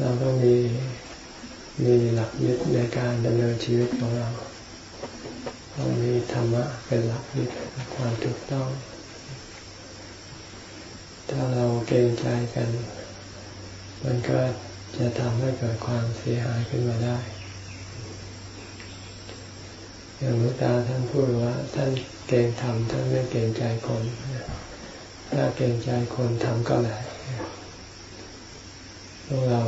เราต้องมีมีหลักยึดในการดำเนินชีวิตของเราต้องมีธรรมะเป็นหลักยึดความถูกต้อง ถ้าเราเกรงใจกัน มันก็จะทำให้เกิดความเสียหายขึ้นมาได้อย่างหลวงตาท่านพูดว่า ท่านเกรงธรรมท่านไม่เกรงใจคน ถ้าเกรงใจคนทำก็แหละ พวกเรา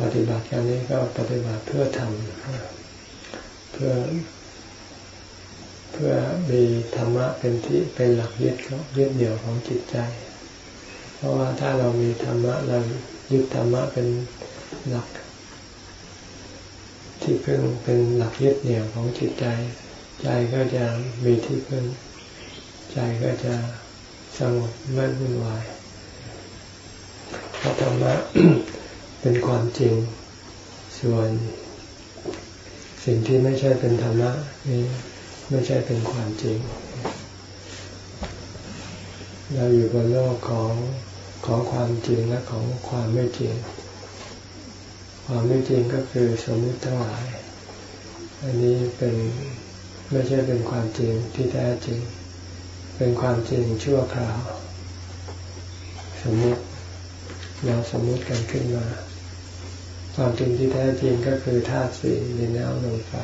ปฏิบัติกันนี้ก็ปฏิบัติเพื่อทำเพื่อ เพื่อมีธรรมะเป็นที่เป็นหลักยึดยึดเดี่ยวของจิตใจ เพราะว่าถ้าเรามีธรรมะเรายึดธรรมะเป็นหลัก ที่พึ่งเป็นหลักยึดเหนี่ยวของจิตใจ ใจก็จะมีที่พึ่ง ใจก็จะสงบไม่วุ่นวาย พระธรรมะเป็นความจริง ส่วน สิ่งที่ไม่ใช่เป็นธรรมะนี่ไม่ใช่เป็นความจริง เราอยู่บนโลกของของความจริงและของความไม่จริง ความไม่จริงก็คือสมมติทั้งหลาย อันนี้เป็นไม่ใช่เป็นความจริงที่แท้จริง เป็นความจริงชั่วคราว สมมติ เราสมมติกันขึ้นมา ความจริงที่แท้จริงก็คือธาตุสี่ดินน้ำลมไฟ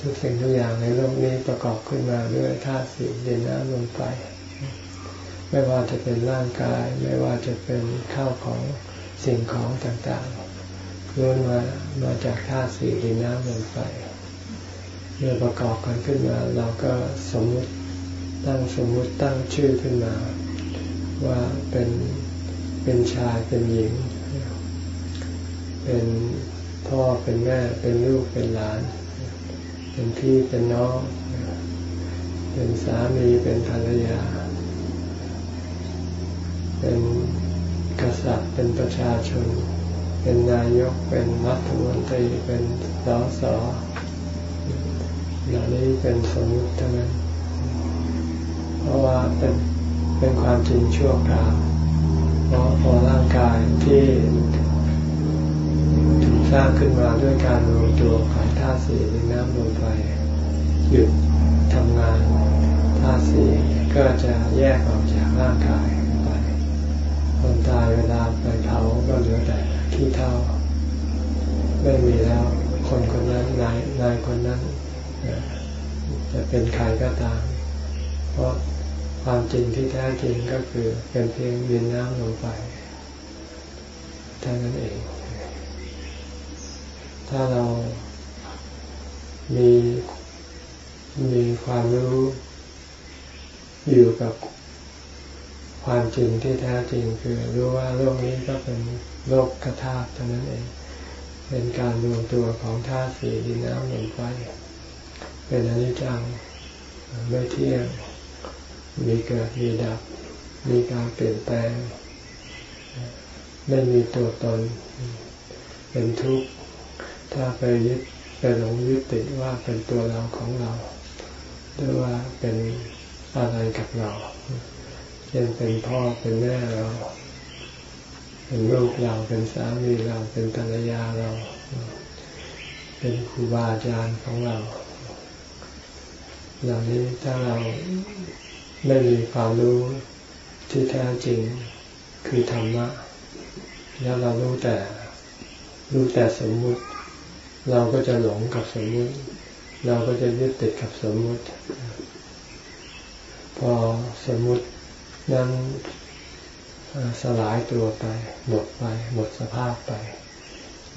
ทุกสิ่งทุกอย่างในโลกนี้ประกอบขึ้นมาด้วยธาตุสี่ดินน้ำลมไฟ ไม่ว่าจะเป็นร่างกาย ไม่ว่าจะเป็นข้าวของสิ่งของต่างๆล้วนมามาจากธาตุสี่ดินน้ำลมไฟเมื่อประกอบกันขึ้นมา เราก็สมมติตั้งสมมติตั้งชื่อขึ้นมา ว่าเป็น เป็นชายเป็นหญิง เป็นพ่อเป็นแม่เป็นลูกเป็นหลาน เป็นพี่เป็นน้อง เป็นสามีเป็นภรรยา เป็นกษัตริย์เป็นประชาชน เป็นนายกเป็นรัฐมนตรีเป็นสสเหล่านี้เป็นสมมติทั้งนั้น เพราะว่าเป็นเป็นความจริงชั่วคราว เพราะพอร่างกายที่ถูกสร้างขึ้นมาด้วยการรวมตัวของธาตุสี่ในน้ำลมไฟหยุดทำงานธาตุสี่ก็จะแยกออกจากร่างกายไปคนตายเวลาไปเผาก็เหลือแต่ขี้เท่า ไม่มีแล้วคนคนนั้นนายนายคนนั้นจะเป็นใครก็ตาม เพราะ ความจริงที่แท้จริงก็คือเป็นเพียงดินน้ำลงไปเท่านั้นเอง ถ้าเรามีมีความรู้อยู่กับความจริงที่แท้จริงคือรู้ว่าโลกนี้ก็เป็นโลกกระทาเท่านั้นเอง เป็นการรวมตัวของธาตุสี่ดินน้ำลมไฟเป็นอนิจจังไม่เที่ยง มีเกิดมีดับ มีการเปลี่ยนแปลง ไม่มีตัวตน เป็นทุกข์ ถ้าไปยึดไปหลงยึดติดว่าเป็นตัวเราของเราหรือว่าเป็นอะไรกับเราเช่นเป็นพ่อเป็นแม่เราเป็นลูกเราเป็นสามีเราเป็นภรรยาเรา เป็นครูบาอาจารย์ของเรา เหล่านี้ถ้าเรา ไม่มีความรู้ที่แท้จริงคือธรรมะ แล้วเรารู้แต่รู้แต่สมมุติ เราก็จะหลงกับสมมุติ เราก็จะยึดติดกับสมมุติ พอสมมุตินั้นสลายตัวไป หมดไป หมดสภาพไป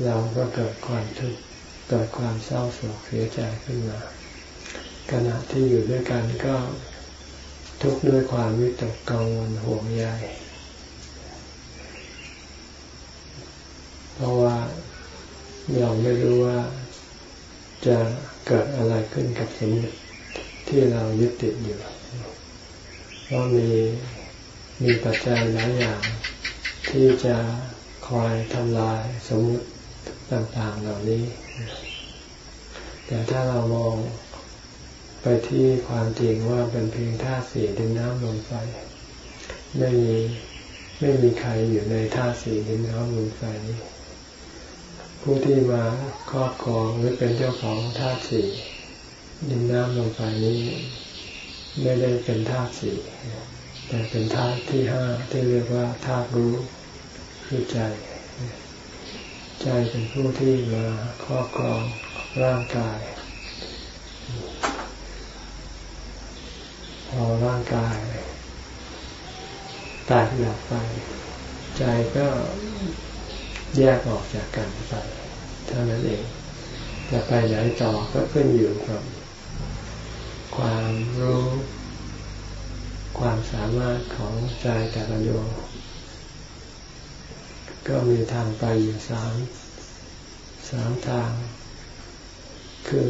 เราก็เกิดความทุกข์เกิดความเศร้าโศกเสียใจขึ้นมาขณะที่อยู่ด้วยกันก็ ทุกข์ด้วยความวิตกกังวลห่วงใยเพราะว่าเราไม่รู้ว่าจะเกิดอะไรขึ้นกับสมมติที่เรายึดติดอยู่เพราะมีมีปัจจัยหลายอย่างที่จะคอยทำลายสมมติต่างๆเหล่านี้ แต่ถ้าเรามอง ไปที่ความจริงว่าเป็นเพียงธาตุสี่ดินน้ำลมไฟไม่มีไม่มีใครอยู่ในธาตุสี่ดินน้ำลมไฟนี้ผู้ที่มาครอบครองหรือเป็นเจ้าของธาตุสี่ดินน้ำลมไฟนี้ ไม่ได้เป็นธาตุสี่แต่เป็นธาตุที่ห้าที่เรียกว่าธาตุรู้คือใจ ใจเป็นผู้ที่มาครอบครองร่างกาย อร่างกายแตายดับไป ใจก็แยกออกจากกันไปเท่านั้นเองจะไปไหนต่อก็ขึ้นอยู่กับ ความรู้ ความสามารถของใจแต่ละดวงก็มีทางไปอยู่สามสามทาง คือ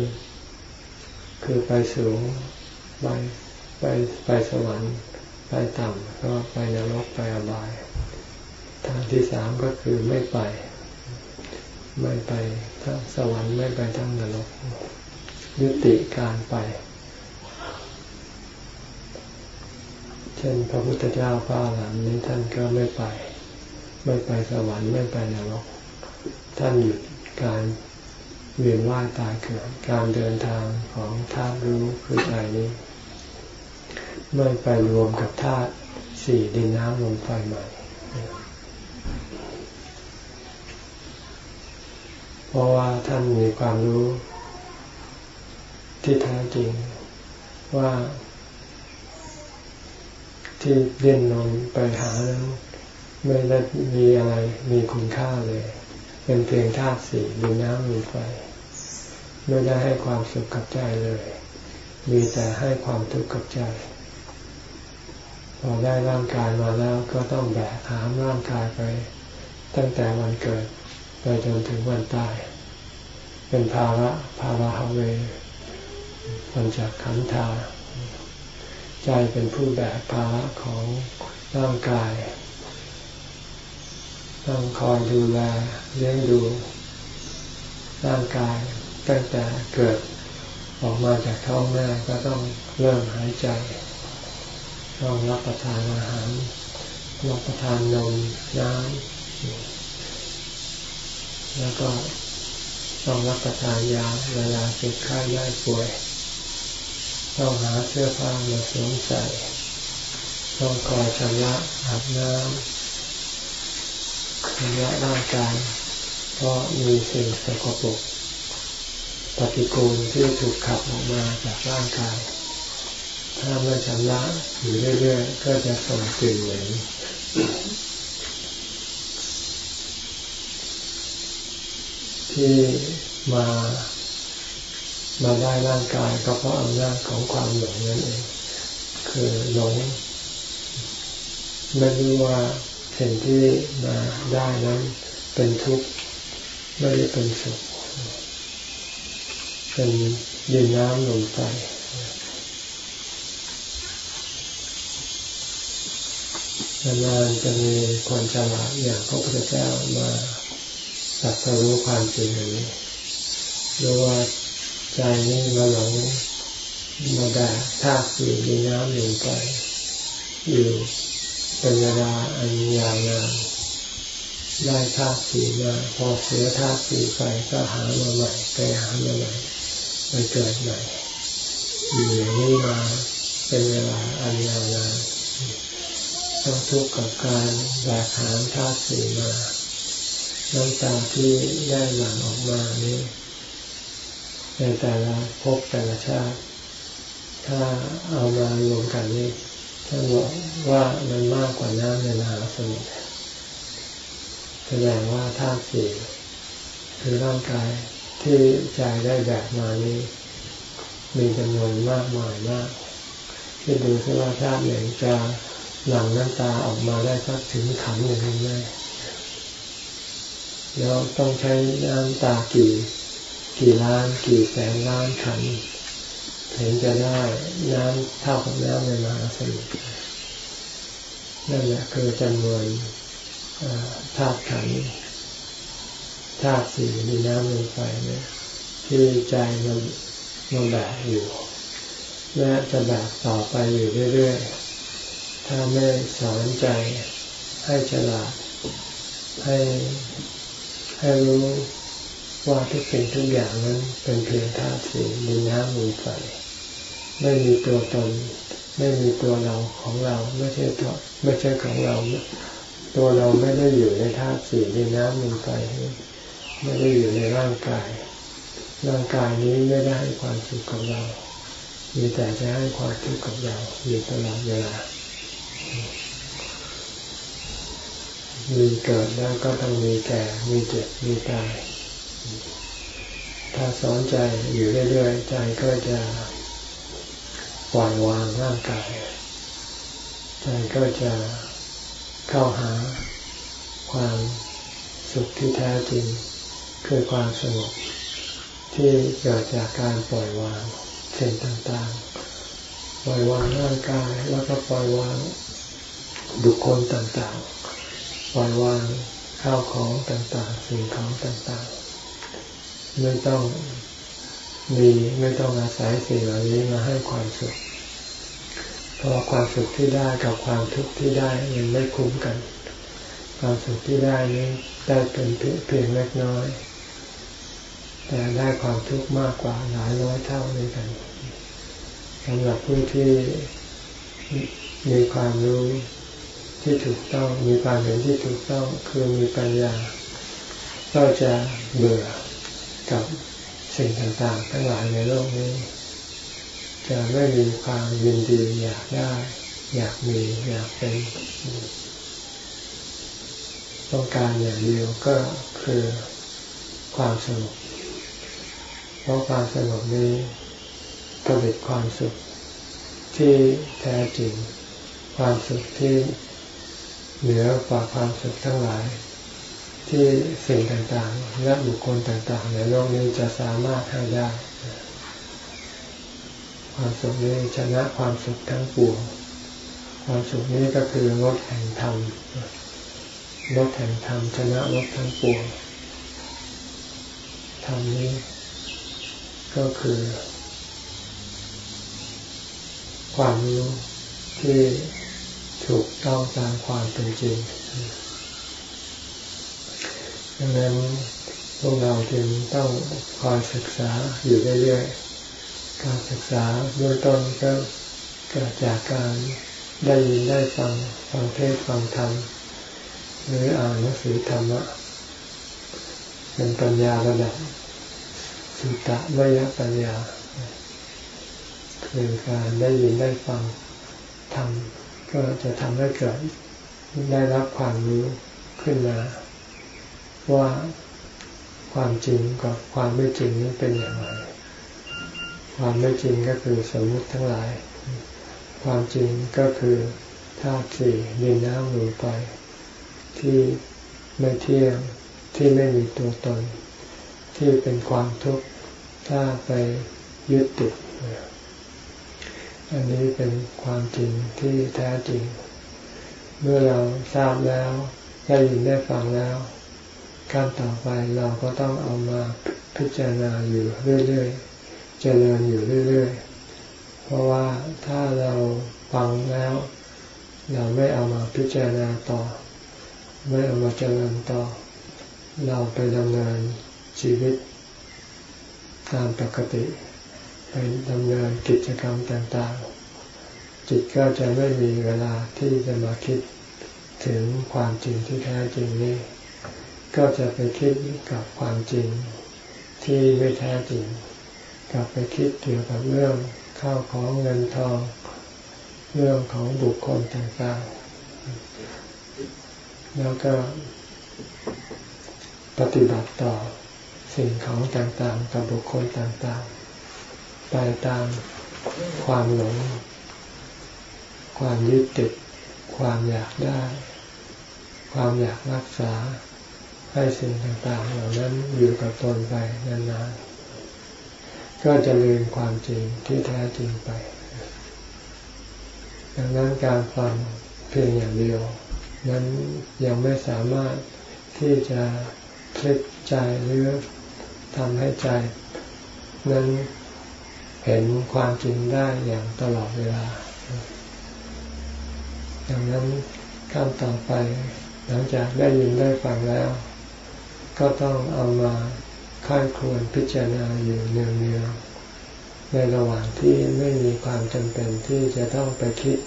คือไปสูงไป ไปไปสวรรค์ไปต่ำก็ไปนรกไปอบาย ทางที่สามก็คือไม่ไป ไม่ไปทั้งสวรรค์ไม่ไปทั้งนรก ยุติการไป เช่นพระพุทธเจ้าพระหลานนี้ท่านก็ไม่ไป ไม่ไปสวรรค์ไม่ไปนรก ท่านหยุดการเวียนว่ายตายเกิดการเดินทางของธาตุรู้คือใจนี้ ไม่ไปรวมกับธาตุสี่ดินน้ำลมไฟใหม่เพราะว่าท่านมีความรู้ที่แท้จริงว่า ที่เดินลงไปหานั้นไม่ได้มีอะไรมีคุณค่าเลย เป็นเพียงธาตุสี่มีน้ำลมไฟไม่ได้ให้ความสุขกับใจเลย มีแต่ให้ความทุกข์กับใจ พอได้ร่างกายมาแล้วก็ต้องแบกหามร่างกายไป ตั้งแต่วันเกิดไปจนถึงวันตาย เป็นภาระภาระฮาเวมันจากขันธา ใจเป็นผู้แบกภาระของร่างกาย ต้องคอยดูแลเลี้ยงดู ร่างกายตั้งแต่เกิดออกมาจากท้องแม่ก็ต้องเริ่มหายใจ ต้องรับประทานอาหารรับประทานนมน้ำแล้วก็ต้องรับประทานยาเวลาเจ็บไข้ได้ป่วย ต้องหาเสื้อผ้ามาสวมใส่ ต้องคอยชำระอาบน้ำชำระร่างกายเพราะมีสิ่งสกปรกปฏิกูลที่ถูกขับออกมาจากร่างกาย ถ้าไม่ชำระอยู่เรื่อยๆก็จะส่งกลิ่นเหม็นที่มามาได้ร่างกายก็เพราะอำนาจของความหลงนั่นเอง คือหลงไม่รู้ว่าสิ่งที่มาได้นั้นเป็นทุกข์ไม่ได้เป็นสุขเป็นดินน้ำลมไฟ นานๆจะมีคนฉลาดอย่างพระพุทธเจ้ามาสัตรู้ความจริงอย่างนี้รู้ว่าใจนี้มาหลงมาแบกธาสี่ดินน้ำลมไฟอยู่เป็นเวลาอันยาวนานได้ธาตุสีมาพอเสียธาตุสีไปก็หามาใหม่ไปหามาใหม่ไปเกิดใหม่อยู่อย่างนี้มาเป็นเวลาอันยาวนาน ต้องทุกข์กับการแบกหามธาตุสีมาน้ำตาที่ได้หลั่งออกมานี้ในแต่ละภพแต่ละชาติ ถ้าเอามารวมกันนี้ท่านบอกว่ามันมากกว่าน้ำในมหาสมุทรแสดงว่าธาตุสี่คือร่างกายที่ใจได้แบกมานี้ มีจำนวนมากมายมากที่ดูซิว่าธาตุหนึ่งจะ หลั่งน้ำตาออกมาได้สักถึงขันหนึ่งไหมแล้วต้องใช้น้ำตากี่ กี่ล้าน กี่แสนล้านขันถึงจะได้น้ำเท่ากับน้ำในมหาสมุทรนั่นแหละคือจำนวนธาตุขันธาตุสี่มีน้ำลมไฟเนี่ยที่ใจมันมันแบกอยู่ และจะแบกต่อไปอยู่เรื่อยๆ ถ้าไม่สอนใจให้ฉลาด ให้ให้รู้ว่าทุกสิ่งทุกอย่างนั้นเป็นเพียงธาตุสี่ดินน้ำลมไฟไม่มีตัวตน ไม่มีตัวเราของเราไม่ใช่ตัวไม่ใช่ของเรา ตัวเราไม่ได้อยู่ในธาตุสี่ดินน้ำลมไฟไม่ได้อยู่ในร่างกาย ร่างกายนี้ไม่ได้ให้ความสุขกับเรา มีแต่จะให้ความทุกข์กับเราอยู่ตลอดเวลา มีเกิดแล้วก็ต้องมีแก่ มีเจ็บ มีตาย ถ้าสอนใจอยู่เรื่อยๆ ใจก็จะปล่อยวางร่างกาย ใจก็จะเข้าหาความสุขที่แท้จริง คือความสงบที่เกิดจากการปล่อยวางสิ่งต่างๆ ปล่อยวางร่างกายแล้วก็ปล่อยวาง บุคคลต่างๆปล่อยวางข้าวของต่างๆ สิ่งของต่างๆ ไม่ต้องมีไม่ต้องอาศัยสิ่งเหล่านี้มาให้ความสุข เพราะความสุขที่ได้กับความทุกข์ที่ได้ยังไม่คุ้มกัน ความสุขที่ได้นี้ได้เป็นเพียงเล็กน้อย แต่ได้ความทุกข์มากกว่าหลายร้อยเท่าด้วยกันสำหรับผู้ที่มีความรู้ ที่ถูกต้อง มีความเห็นที่ถูกต้องคือมีปัญญา ก็จะเบื่อกับสิ่งต่างๆ ทั้งหลายในโลกนี้ จะไม่มีความยินดีอยากได้ อยากมีอยากเป็น ต้องการอย่างเดียวก็คือความสงบเพราะความสงบนี้ผลิตความสุขที่แท้จริงความสุขที่ เหนือกว่าความสุขทั้งหลาย ที่สิ่งต่างๆ และบุคคลต่าง ๆ ในโลกนี้จะสามารถให้ได้ ความสุขนี้ชนะความสุขทั้งปวงความสุขนี้ก็คือรถแห่งธรรมรถแห่งธรรมชนะรถทั้งปวงธรรมนี้ ก็คือ ความรู้ที่ ถูกต้องตามความเป็นจริง ดังนั้นพวกเราจึงต้องคอยศึกษาอยู่เรื่อยๆ การศึกษาเบื้องต้นก็เกิดจากการได้ยินได้ฟังฟังเทศฟังธรรมหรืออ่านหนังสือธรรมะเป็นปัญญาระดับสุตตะมยปัญญา คือการได้ยินได้ฟังธรรม ก็จะทำให้เกิดได้รับความรู้ขึ้นมา ว่าความจริงกับความไม่จริงนี้เป็นอย่างไร ความไม่จริงก็คือสมมุติทั้งหลาย ความจริงก็คือธาตุสี่ดินน้ำลมไฟที่ไม่เที่ยงที่ไม่มีตัวตน ที่เป็นความทุกข์ถ้าไปยึดติด อันนี้เป็นความจริงที่แท้จริง เมื่อเราทราบแล้วได้ยินได้ฟังแล้วขั้นต่อไปเราก็ต้องเอามาพิจารณาอยู่เรื่อยๆเจริญอยู่เรื่อยๆ เพราะว่าถ้าเราฟังแล้ว เราไม่เอามาพิจารณาต่อ ไม่เอามาเจริญต่อ เราไปดำเนินชีวิตตามปกติ ไปดำเนินกิจกรรมต่างๆ จิตก็จะไม่มีเวลาที่จะมาคิดถึงความจริงที่แท้จริงนี้ ก็จะไปคิดกับความจริงที่ไม่แท้จริง กลับไปคิดเกี่ยวกับเรื่องข้าวของเงินทอง เรื่องของบุคคลต่างๆ แล้วก็ปฏิบัติต่อสิ่งของต่างๆ กับบุคคลต่างๆ ไปตามความหลง ความยึดติด ความอยากได้ ความอยากรักษา ให้สิ่งต่างๆ เหล่านั้นอยู่กับตนไปนานๆ ก็จะลืมความจริงที่แท้จริงไป ดังนั้นการฟังเพียงอย่างเดียว นั้นยังไม่สามารถที่จะคลิกใจหรือทำให้ใจ นั้น เห็นความจริงได้อย่างตลอดเวลา ดังนั้นขั้นต่อไป หลังจากได้ยินได้ฟังแล้ว ก็ต้องเอามาค่ายควรพิจารณาอยู่เนืองๆในระหว่างที่ไม่มีความจำเป็นที่จะต้องไปคิด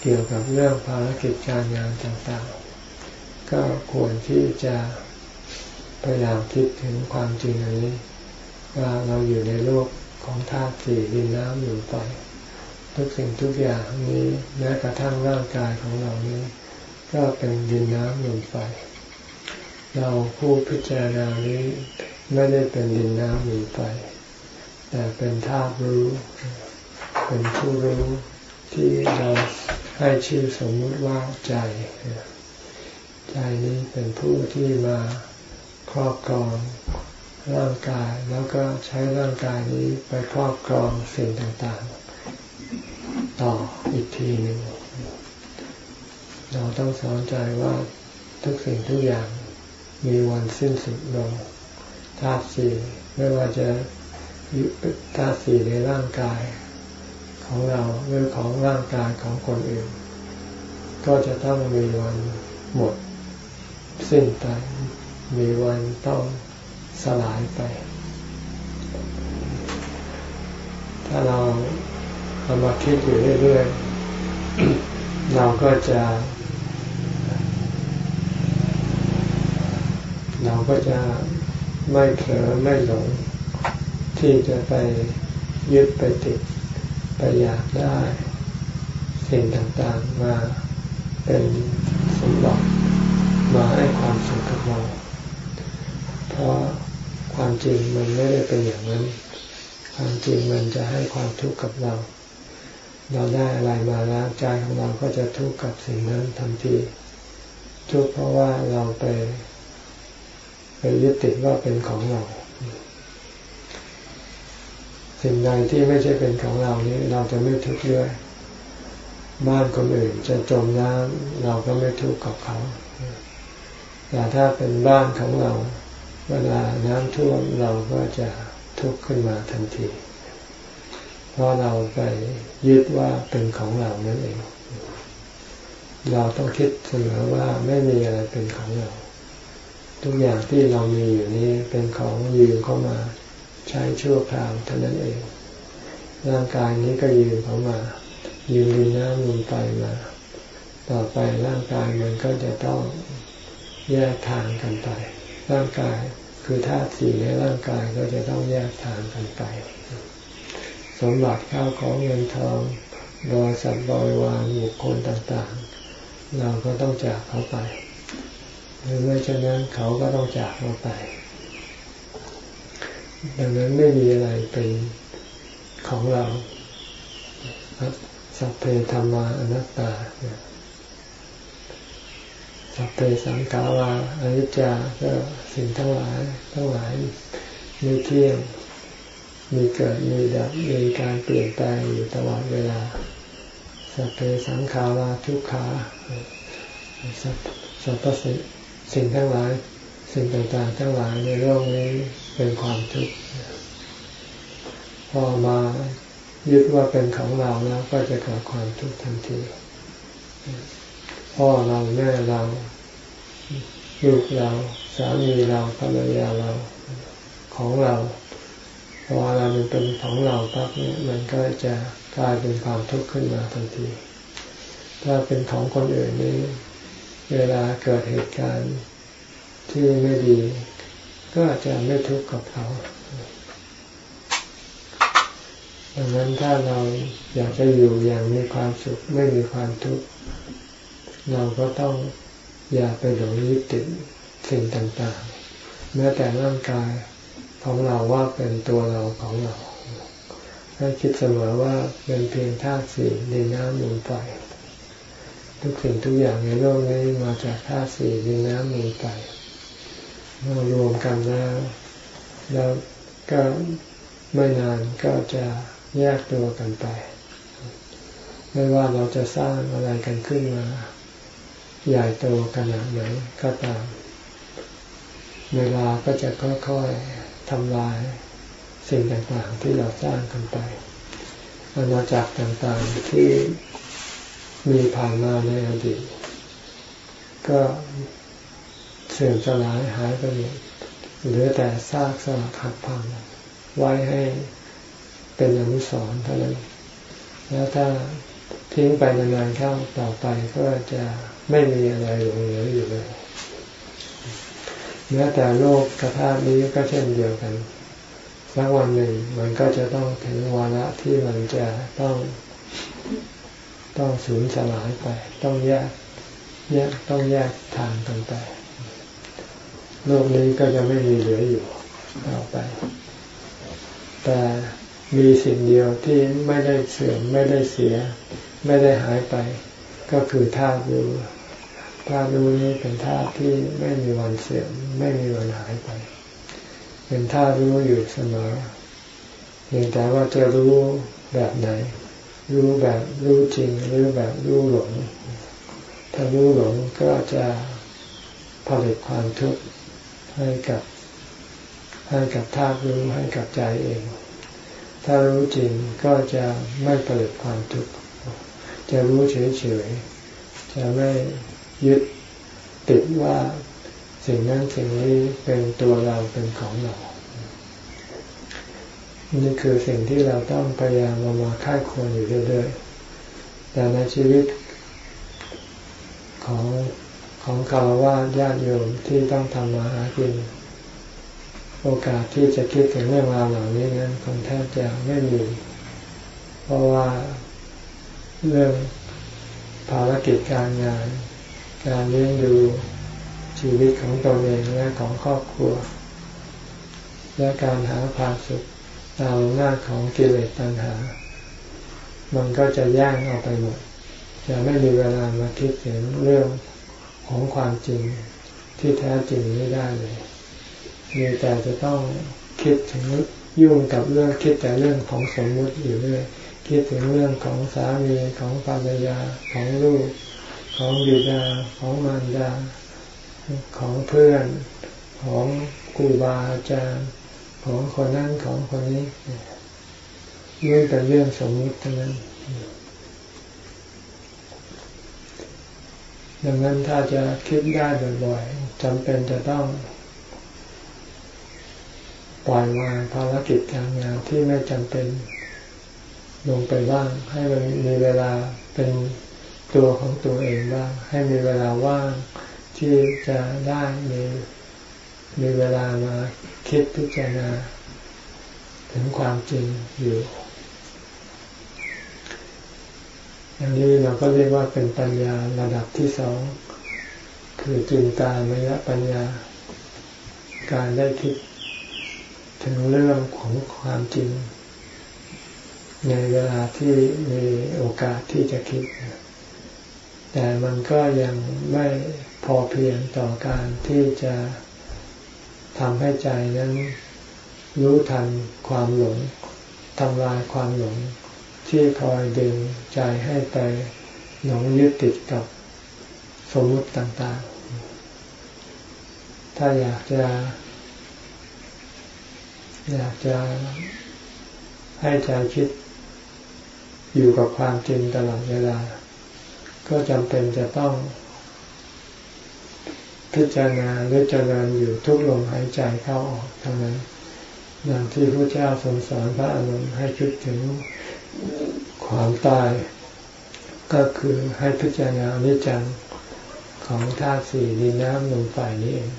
เกี่ยวกับเรื่องภารกิจการงานต่างๆ ก็ควรที่จะพยายามคิดถึงความจริงอันนี้ว่าเราอยู่ในโลก ของธาตุสี่ดินน้ำลมไฟทุกสิ่งทุกอย่างนี้แม้กระทั่งร่างกายของเรานี้ ก็เป็นดินน้ำลมไฟ เราผู้พิจารณานี้ไม่ได้เป็นดินน้ำลมไฟ แต่เป็นธาตุรู้ เป็นผู้รู้ที่เราให้ชื่อสมมติว่าใจ ใจนี้เป็นผู้ที่มาครอบครอง ร่างกาย แล้วก็ใช้ร่างกายนี้ไปครอบครองสิ่งต่างๆ ต่ออีกทีหนึ่งเราต้องสอนใจว่าทุกสิ่งทุกอย่างมีวันสิ้นสุดลงธาตุสี่ไม่ว่าจะธาตุสี่ในร่างกายของเราหรือของร่างกายของคนอื่น ก็จะต้องมีวันหมดสิ้นไปมีวันต้อง สลายไป ถ้าเราเอามาคิดอยู่เรื่อยๆ เราก็จะ เราก็จะไม่เผลอไม่หลง ที่จะไปยึดไปติด ไปอยากได้ สิ่งต่างๆมาเป็นสมบัติมาให้ความสุขกับเราเพราะ ความจริงมันไม่ได้เป็นอย่างนั้น ความจริงมันจะให้ความทุกข์กับเรา เราได้อะไรมาแล้วใจของเราก็จะทุกข์กับสิ่งนั้นทันทีทุกข์เพราะว่าเราไป ไปยึดติดว่าเป็นของเรา สิ่งใดที่ไม่ใช่เป็นของเรานี้ เราจะไม่ทุกข์ด้วย บ้านคนอื่นจะจมน้ำเราก็ไม่ทุกข์กับเขาแต่ถ้าเป็นบ้านของเรา เวลาน้ำท่วมเราก็จะทุกข์ขึ้นมาทันที เพราะเราไปยึดว่าเป็นของเรานั่นเอง เราต้องคิดเสมอว่าไม่มีอะไรเป็นของเรา ทุกอย่างที่เรามีอยู่นี้เป็นของยืมเข้ามาใช้ชั่วคราวเท่านั้นเอง ร่างกายนี้ก็ยืมเข้ามา ยืมดินน้ำลมไฟมา ต่อไปร่างกายมันก็จะต้องแยกทางกันไปร่างกาย คือธาตุสี่ในร่างกายก็จะต้องแยกทางกันไป สมบัติข้าวของเงินทองบริษัทบริวารบุคคลต่างๆ เราก็ต้องจากเขาไปหรือไม่เช่นนั้นเขาก็ต้องจากเราไป ดังนั้นไม่มีอะไรเป็นของเราสัพเพธรรมาอนัตตา สัพเพสังขาราอนิจจาก็สิ่งทั้งหลายทั้งหลายมีเที่ยง มีเกิดมีดับมีการเปลี่ยนแปลงอยู่ตลอดเวลา สัพเพสังขาราทุกขาสัพพสิสิ่งทั้งหลาย สิ่งต่างๆ ทั้งหลายในโลกนี้เป็นความทุกข์พอมายึดว่าเป็นของเราแล้วก็จะเกิดความทุกข์ทันทีพ่อเราแม่เรา ลูกเรา สามีเราภรรยาเราของเราพอเรามันเป็นของเราปั๊บเนี่ยมันก็จะกลายเป็นความทุกข์ขึ้นมาทันที ถ้าเป็นของคนอื่นนี่เวลาเกิดเหตุการณ์ที่ไม่ดี ก็จะไม่ทุกข์กับเขาดังนั้นถ้าเราอยากจะอยู่อย่างมีความสุขไม่มีความทุกข์เราก็ต้อง อย่าไปหลงยึดติดสิ่งต่างๆ แม้แต่ร่างกายของเราว่าเป็นตัวเราของเราให้คิดเสมอว่าเป็นเพียงธาตุสี่ในน้ำลมไฟทุกสิ่งทุกอย่างในโลกนี้มาจากธาตุสี่ในน้ำลมไฟเมื่อรวมกันแล้ว แล้วก็ไม่นานก็จะแยกตัวกันไป ไม่ว่าเราจะสร้างอะไรกันขึ้นมา ใหญ่โตขนาดไหนก็ตาม เวลาก็จะค่อยๆทำลายสิ่งต่างๆที่เราสร้างกันไปอาณาจักรต่างๆที่มีผ่านมาในอดีต ก็เสื่อมสลายหายไปหมดเหลือแต่ซากสลักหักพัง ไว้ให้เป็นอนุสรณ์เท่านั้น แล้วถ้าทิ้งไปนานๆเข้าต่อไปก็จะ ไม่มีอะไรหลงเหลืออยู่เลยแม้แต่โลกกระทานี้ก็เช่นเดียวกันสักวันหนึ่งมันก็จะต้องถึงวาระที่มันจะต้อง ต้องสูญสลายไป ต้องแยกแยกต้องแยกทางกันไป โลกนี้ก็จะไม่มีเหลืออยู่ต่อไป แต่มีสิ่งเดียวที่ไม่ได้เสื่อมไม่ได้เสีย ไม่ได้หายไป ก็คือธาตุรู้ ธาตุรู้นี้เป็นธาตุที่ไม่มีวันเสื่อมไม่มีวันหายไป เป็นธาตุรู้อยู่เสมอเพียงแต่ว่าจะรู้แบบไหน รู้แบบรู้จริงหรือแบบรู้หลงถ้ารู้หลงก็จะผลิตความทุกข์ให้กับให้กับธาตุรู้ให้กับใจเอง ถ้ารู้จริงก็จะไม่ผลิตความทุกข์จะรู้เฉยๆจะไม่ ยึดติดว่าสิ่งนั้นสิ่งนี้เป็นตัวเราเป็นของเรา นี่คือสิ่งที่เราต้องพยายามมามาค่ายควรอยู่เรื่อยๆ แต่ในชีวิตของของคารวะญาติโยมที่ต้องทำมาหากิน โอกาสที่จะคิดถึงเรื่องราวเหล่านี้นั้นคงแทบจะไม่มี เพราะว่าเรื่องภารกิจการงาน การเลี้ยงดูชีวิตของตนเองและของครอบครัว และการหาความสุขตามหน้าของกิเลสตัณหา มันก็จะย่างเอาไปหมด จะไม่มีเวลามาคิดถึงเรื่องของความจริงที่แท้จริงไม่ได้เลย มีแต่จะต้องคิดถึงยุ่งกับเรื่องคิดแต่เรื่องของสมมุติอยู่เรื่อย คิดถึงเรื่องของสามีของภรรยาของลูก ของบิดาของมารดา ของเพื่อนของครูบาอาจารย์ของคนนั้นของคนนี้เรื่องแต่เรื่องสมมติทั้งนั้น ดังนั้นถ้าจะคิดได้บ่อยๆจำเป็นจะต้องปล่อยวางภารกิจการงานที่ไม่จำเป็นลงไปบ้าง ให้มันมีเวลาเป็น ตัวของตัวเองบ้าง ให้มีเวลาว่างที่จะได้มีมีเวลามาคิดพิจารณา ถึงความจริงอยู่อย่างนี้เราก็เรียกว่าเป็นปัญญาระดับที่สอง คือจินตามยปัญญา การได้คิดถึงเรื่องของความจริง ในเวลาที่มีโอกาสที่จะคิด แต่มันก็ยังไม่พอเพียงต่อการที่จะทำให้ใจนั้นรู้ทันความหลงทำลายความหลงที่คอยดึงใจให้ไปหลงยึดติดกับสมมติต่างๆ ถ้าอยากจะ อยากจะให้ใจคิดอยู่กับความจริงตลอดเวลา ก็จำเป็นจะต้อง พิจารณาหรือเจริญอยู่ทุกลมหายใจเข้าออกเท่านั้นอย่างที่พระเจ้าทรงสอนพระอนุนให้คิดถึงความตาย ก็คือให้พิจารณานิจังของธาตุสี่ดินน้ำลมไฟนี้เอง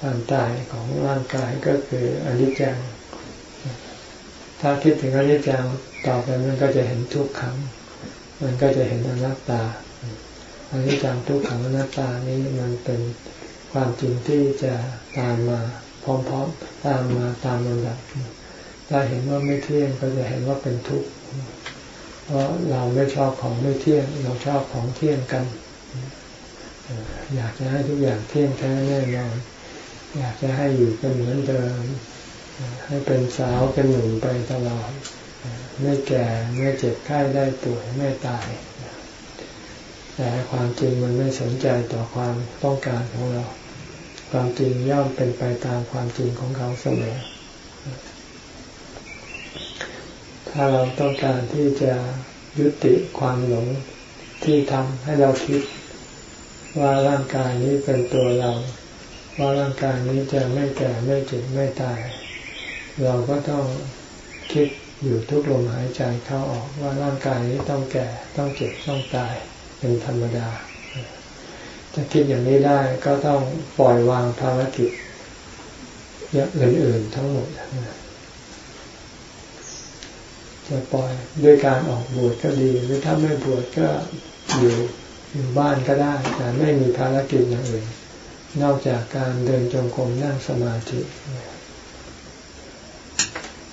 ความตายของร่างกายก็คืออนิจจัง ถ้าคิดถึงอนิจจังต่อไปมันก็จะเห็นทุกขัง มันก็จะเห็นอนัตตา อนิจจังทุกขังอนัตตานี้มันเป็นความจริงที่จะตามมาพร้อมๆตามมาตามลำดับถ้าเห็นว่าไม่เที่ยงก็จะเห็นว่าเป็นทุกข์เพราะเราไม่ชอบของไม่เที่ยง เราชอบของเที่ยงกัน อยากจะให้ทุกอย่างเที่ยงแท้แน่นอนอยากจะให้อยู่เป็นเหมือนเดิมให้เป็นสาวเป็นหนุ่มไปตลอด ไม่แก่ไม่เจ็บไข้ได้ป่วยไม่ตาย แต่ความจริงมันไม่สนใจต่อความต้องการของเรา ความจริงย่อมเป็นไปตามความจริงของเขาเสมอ ถ้าเราต้องการที่จะยุติความหลงที่ทำให้เราคิดว่าร่างกายนี้เป็นตัวเรา ว่าร่างกายนี้จะไม่แก่ไม่เจ็บไม่ตาย เราก็ต้องคิดอยู่ทุกลมหายใจเข้าออกว่าร่างกายนี้ต้องแก่ต้องเจ็บต้องตาย เป็นธรรมดา จะคิดอย่างนี้ได้ก็ต้องปล่อยวางภารกิจอย่างอื่นๆทั้งหมดจะปล่อยด้วยการออกบวชก็ดี หรือถ้าไม่บวชก็อยู่อยู่บ้านก็ได้ แต่ไม่มีภารกิจอย่างอื่น นอกจากการเดินจงกรมนั่งสมาธิ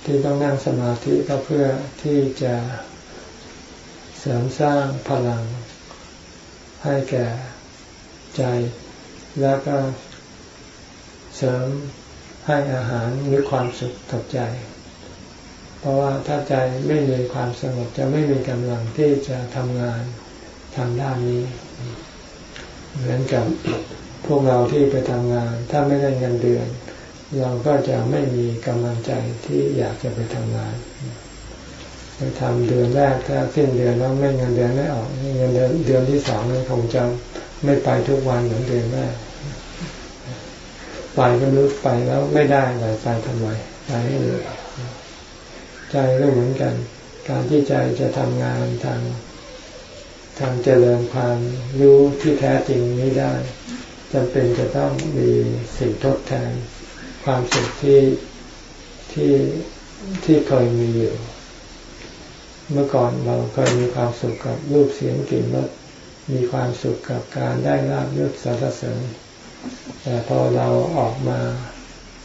ที่ต้องนั่งสมาธิก็เพื่อที่จะเสริมสร้างพลัง ให้แก่ใจ แล้วก็เสริมให้อาหารหรือความสุขกับใจ เพราะว่าถ้าใจไม่มีความสงบจะไม่มีกำลังที่จะทำงานทางด้านนี้ เหมือนกับพวกเราที่ไปทำงาน ถ้าไม่ได้เงินเดือน เราก็จะไม่มีกำลังใจที่อยากจะไปทำงาน ไปทำเดือนแรกถ้าสิ้นเดือนแล้วไม่เงินเดือนไม่ออกเงินเดือนเดือนที่สองนี่คงจะไม่ไปทุกวันเหมือนเดือนแรกไปก็รู้ไปแล้วไม่ได้เลยไปทำไมไปให้เหนื่อยใจก็เหมือนกัน การที่ใจจะทำงานทางทางเจริญความรู้ที่แท้จริงนี้ได้จำเป็นจะต้องมีสิ่งทดแทน ความสุขที่ที่ที่เคยมีอยู่ เมื่อก่อนเราเคยมีความสุขกับรูปเสียงกลิ่นรสมีความสุขกับการได้ลาบยศสรรเสริญ แต่พอเราออกมา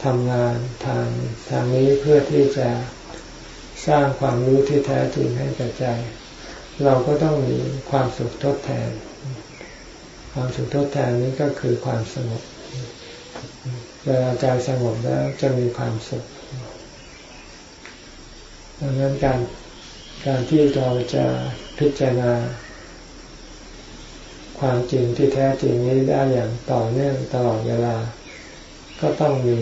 ทำงานทางทางนี้เพื่อที่จะสร้างความรู้ที่แท้จริงให้กับใจ เราก็ต้องมีความสุขทดแทน ความสุขทดแทนนี้ก็คือความสงบเวลาใจสงบแล้วจะมีความสุขดังนั้นการ การที่เราจะพิจารณา ความจริงที่แท้จริงนี้ได้อย่างต่อเนื่องตลอดเวลา ก็ต้องมี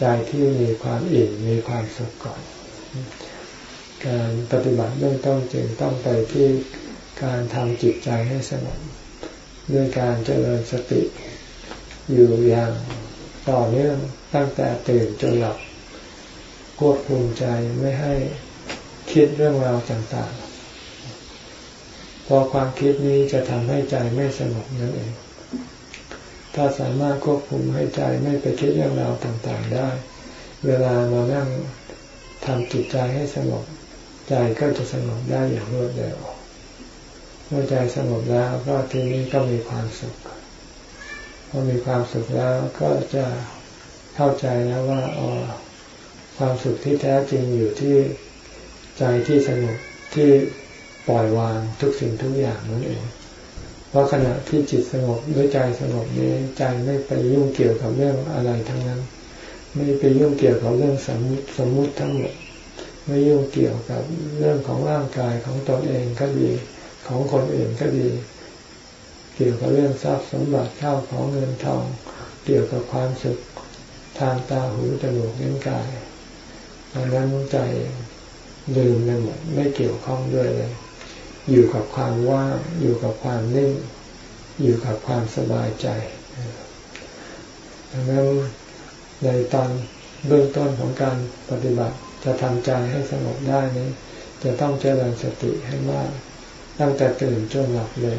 ใจที่มีความอิ่มมีความสุขก่อน การปฏิบัติเบื้องต้นจึงต้องไปที่การทำจิตใจให้สงบด้วยการเจริญสติ อยู่อย่างต่อเนื่องตั้งแต่ตื่นจนหลับควบคุมใจไม่ให้ คิดเรื่องราวต่างๆ พอความคิดนี้จะทำให้ใจไม่สงบนั่นเอง ถ้าสามารถควบคุมให้ใจไม่ไปคิดเรื่องราวต่างๆได้ เวลามานั่งทำจิตใจให้สงบ ใจก็จะสงบได้อย่างรวดเร็วเมื่อใจสงบแล้วก็ทีนี้ก็มีความสุขพอมีความสุขแล้วก็จะเข้าใจแล้วว่าอ๋อความสุขที่แท้จริงอยู่ที่ ใจที่สงบที่ปล่อยวางทุกสิ่งทุกอย่างนั่นเอง เพราะขณะที่จิตสงบด้วยใจสงบนี้ใจไม่ไปยุ่งเกี่ยวกับเรื่องอะไรทั้งนั้น ไม่ไปยุ่งเกี่ยวกับเรื่องสมมติสมมติทั้งหมดไม่ยุ่งเกี่ยวกับเรื่องของร่างกายของตนเองก็ดีของคนอื่นก็ดี เกี่ยวกับเรื่องทรัพย์สมบัติข้าวของเงินทอง เกี่ยวกับความสุขทางตาหูจมูกลิ้นกายดังนั้นใจ ลืมไปหมดไม่เกี่ยวข้องด้วยเลย อยู่กับความว่างอยู่กับความนิ่ง อยู่กับความสบายใจดังนั้นในตอนเบื้องต้นของการปฏิบัติจะทำใจให้สงบได้นี้ จะต้องเจริญสติให้มาก ตั้งแต่ตื่นจนหลับเลย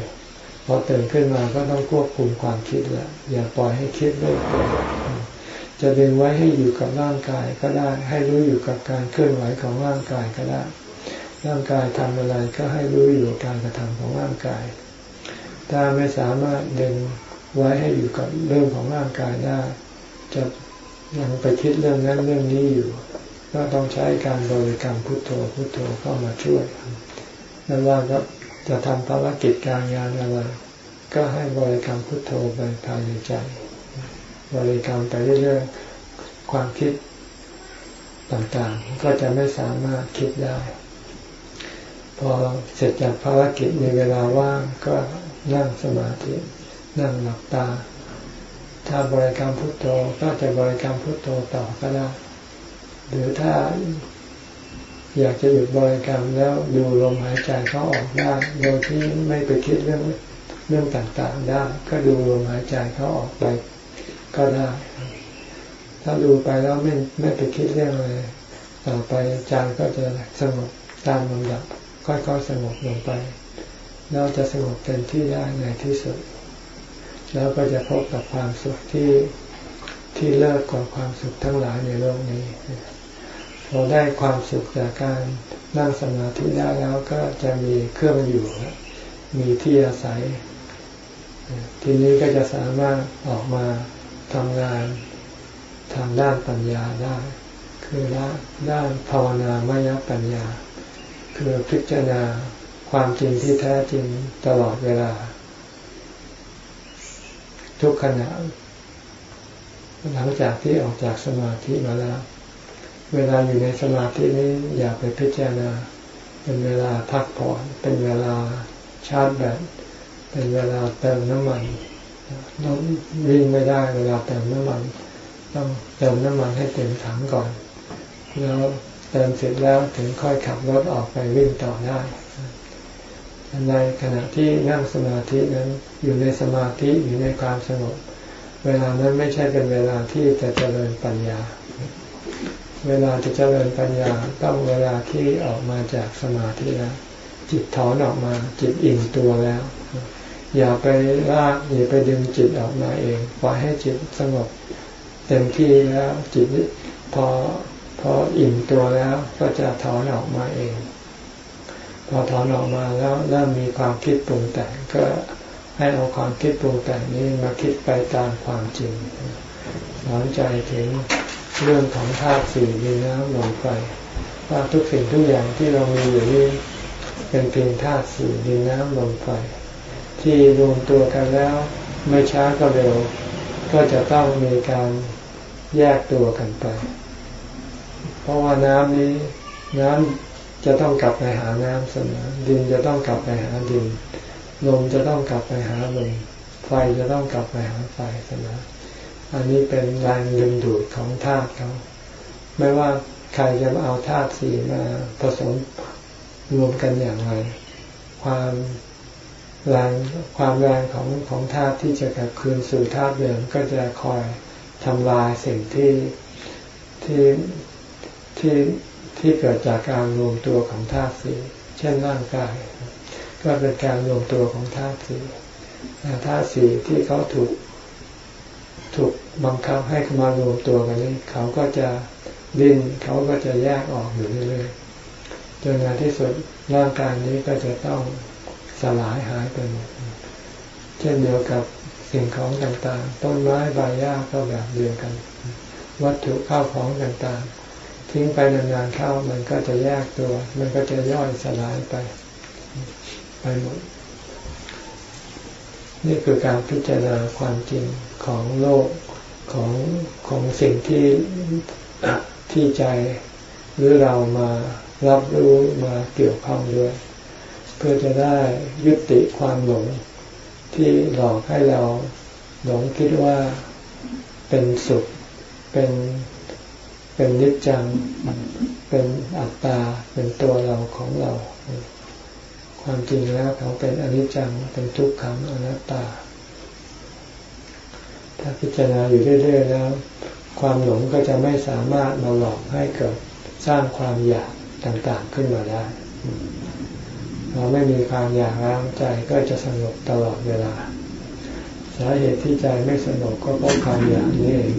พอตื่นขึ้นมาก็ต้องควบคุมความคิดแหละอย่าปล่อยให้คิดด้วย จะดึงไว้ให้อยู่กับร่างกายก็ได้ ให้รู้อยู่กับการเคลื่อนไหวของร่างกายก็ได้ ร่างกายทำอะไรก็ให้รู้อยู่การกระทำของร่างกาย ถ้าไม่สามารถดึงไว้ให้อยู่กับเรื่องของร่างกายได้ จะยังไปคิดเรื่องนั้นเรื่องนี้อยู่ ก็ต้องใช้การบริกรรมพุทโธพุทโธเข้ามาช่วยนั่นว่าก็จะทำภารกิจการงานอะไรก็ให้บริกรรมพุทโธไปภายในใจ บริกรรมไปเรื่อยๆความคิดต่างๆ ก็จะไม่สามารถคิดได้ พอเสร็จจากภารกิจในเวลาว่างก็นั่งสมาธินั่งหลับตา ถ้าบริกรรมพุทโธก็จะบริกรรมพุทโธต่อก็ได้หรือถ้าอยากจะหยุดบริกรรมแล้วดูลมหายใจเขาออกได้โดยที่ไม่ไปคิดเรื่องเรื่องต่างๆได้ ก็ดูลมหายใจเขาออกไป ก็ได้ ถ้าดูไปแล้วไม่ไม่ไปคิดเรื่องอะไรต่อไปใจก็จะสงบตามลำดับค่อยๆสงบลงไป แล้วจะสงบเต็มที่ได้ในที่สุด แล้วก็จะพบกับความสุขที่ที่เลิศกว่าความสุขทั้งหลายในโลกนี้พอได้ความสุขจากการนั่งสมาธิได้แล้วก็จะมีเครื่องอยู่มีที่อาศัย ทีนี้ก็จะสามารถออกมา ทำงานทางด้านปัญญาได้ คือด้านภาวนามยปัญญา คือพิจารณาความจริงที่แท้จริงตลอดเวลา ทุกขณะหลังจากที่ออกจากสมาธิมาแล้ว เวลาอยู่ในสมาธินี้อย่าไปพิจารณา เป็นเวลาพักผ่อนเป็นเวลาชาร์จแบตเป็นเวลาเติมน้ำมัน ต้องวิ่งไม่ได้เวลาเติมน้ำมัน ต้องเติมน้ำมันให้เต็มถังก่อน แล้วเติมเสร็จแล้วถึงค่อยขับรถออกไปวิ่งต่อได้ในขณะที่นั่งสมาธินั้นอยู่ในสมาธิอยู่ในความสงบ เวลานั้นไม่ใช่เป็นเวลาที่จะเจริญปัญญา เวลาจะเจริญปัญญาต้องเวลาที่ออกมาจากสมาธิแล้วจิตถอนออกมาจิตอิ่มตัวแล้ว อย่าไปลากอย่าไปดึงจิตออกมาเองปล่อยให้จิตสงบเต็มที่แล้วจิตพอพออิ่มตัวแล้วก็จะถอนออกมาเอง พอถอนออกมาแล้วเริ่มมีความคิดปรุงแต่งก็ให้เอาความคิดปรุงแต่งนี้มาคิดไปตามความจริงสอนใจถึงเรื่องของธาตุสี่ดินน้ำลมไฟว่าทุกสิ่งทุกอย่างที่เรามีอยู่นี้เป็นเพียงธาตุสี่ดินน้ำลมไฟ ที่รวมตัวกันแล้ว ไม่ช้าก็เร็ว ก็จะต้องมีการแยกตัวกันไป เพราะว่าน้ำนี้น้ำจะต้องกลับไปหาน้ำเสมอดินจะต้องกลับไปหาดินลมจะต้องกลับไปหาลมไฟจะต้องกลับไปหาไฟเสมออันนี้เป็นแรงดึงดูดของธาตุเขา ไม่ว่าใครจะเอาธาตุสี่มาผสมรวมกันอย่างไร ความ แรงความแรงของของธาตุที่จะกลับคืนสู่ธาตุเดิมก็จะคอยทำลายสิ่งที่ที่ที่ที่เกิดจากการรวมตัวของธาตุสี่เช่นร่างกาย ก็เป็นการรวมตัวของธาตุสี่ธาตุสี่ที่เขาถูกถูกบังคับให้มารวมตัวกันนี้เขาก็จะดิ้นเขาก็จะแยกออกอยู่เรื่อยๆจนในที่สุดร่างกายนี้ก็จะต้อง ลายหายไปหมด เช่นเดียวกับสิ่งของต่างๆ ต้นไม้ใบหญ้าก็แบบเดียวกัน วัตถุข้าวของต่างๆ ทิ้งไปนานๆเข้ามันก็จะแยกตัว มันก็จะย่อยสลายไปไปหมด นี่คือการพิจารณาความจริงของโลกของของสิ่งที่ที่ใจหรือเรามารับรู้มาเกี่ยวข้องด้วย เพื่อจะได้ยุติความหลงที่หลอกให้เราหลงคิดว่าเป็นสุข เป็น เป็นนิจจัง เป็นอัตตา เป็นตัวเราของเรา ความจริงแล้วเขาเป็นอนิจจัง เป็นทุกขังอนัตตา ถ้าพิจารณาอยู่เรื่อยๆแล้ว ความหลงก็จะไม่สามารถมาหลอกให้เกิดสร้างความอยากต่างๆขึ้นมาได้ เราไม่มีความอยากแล้วใจก็จะสงบตลอดเวลา สาเหตุที่ใจไม่สงบก็เพราะความอยากนี่เอง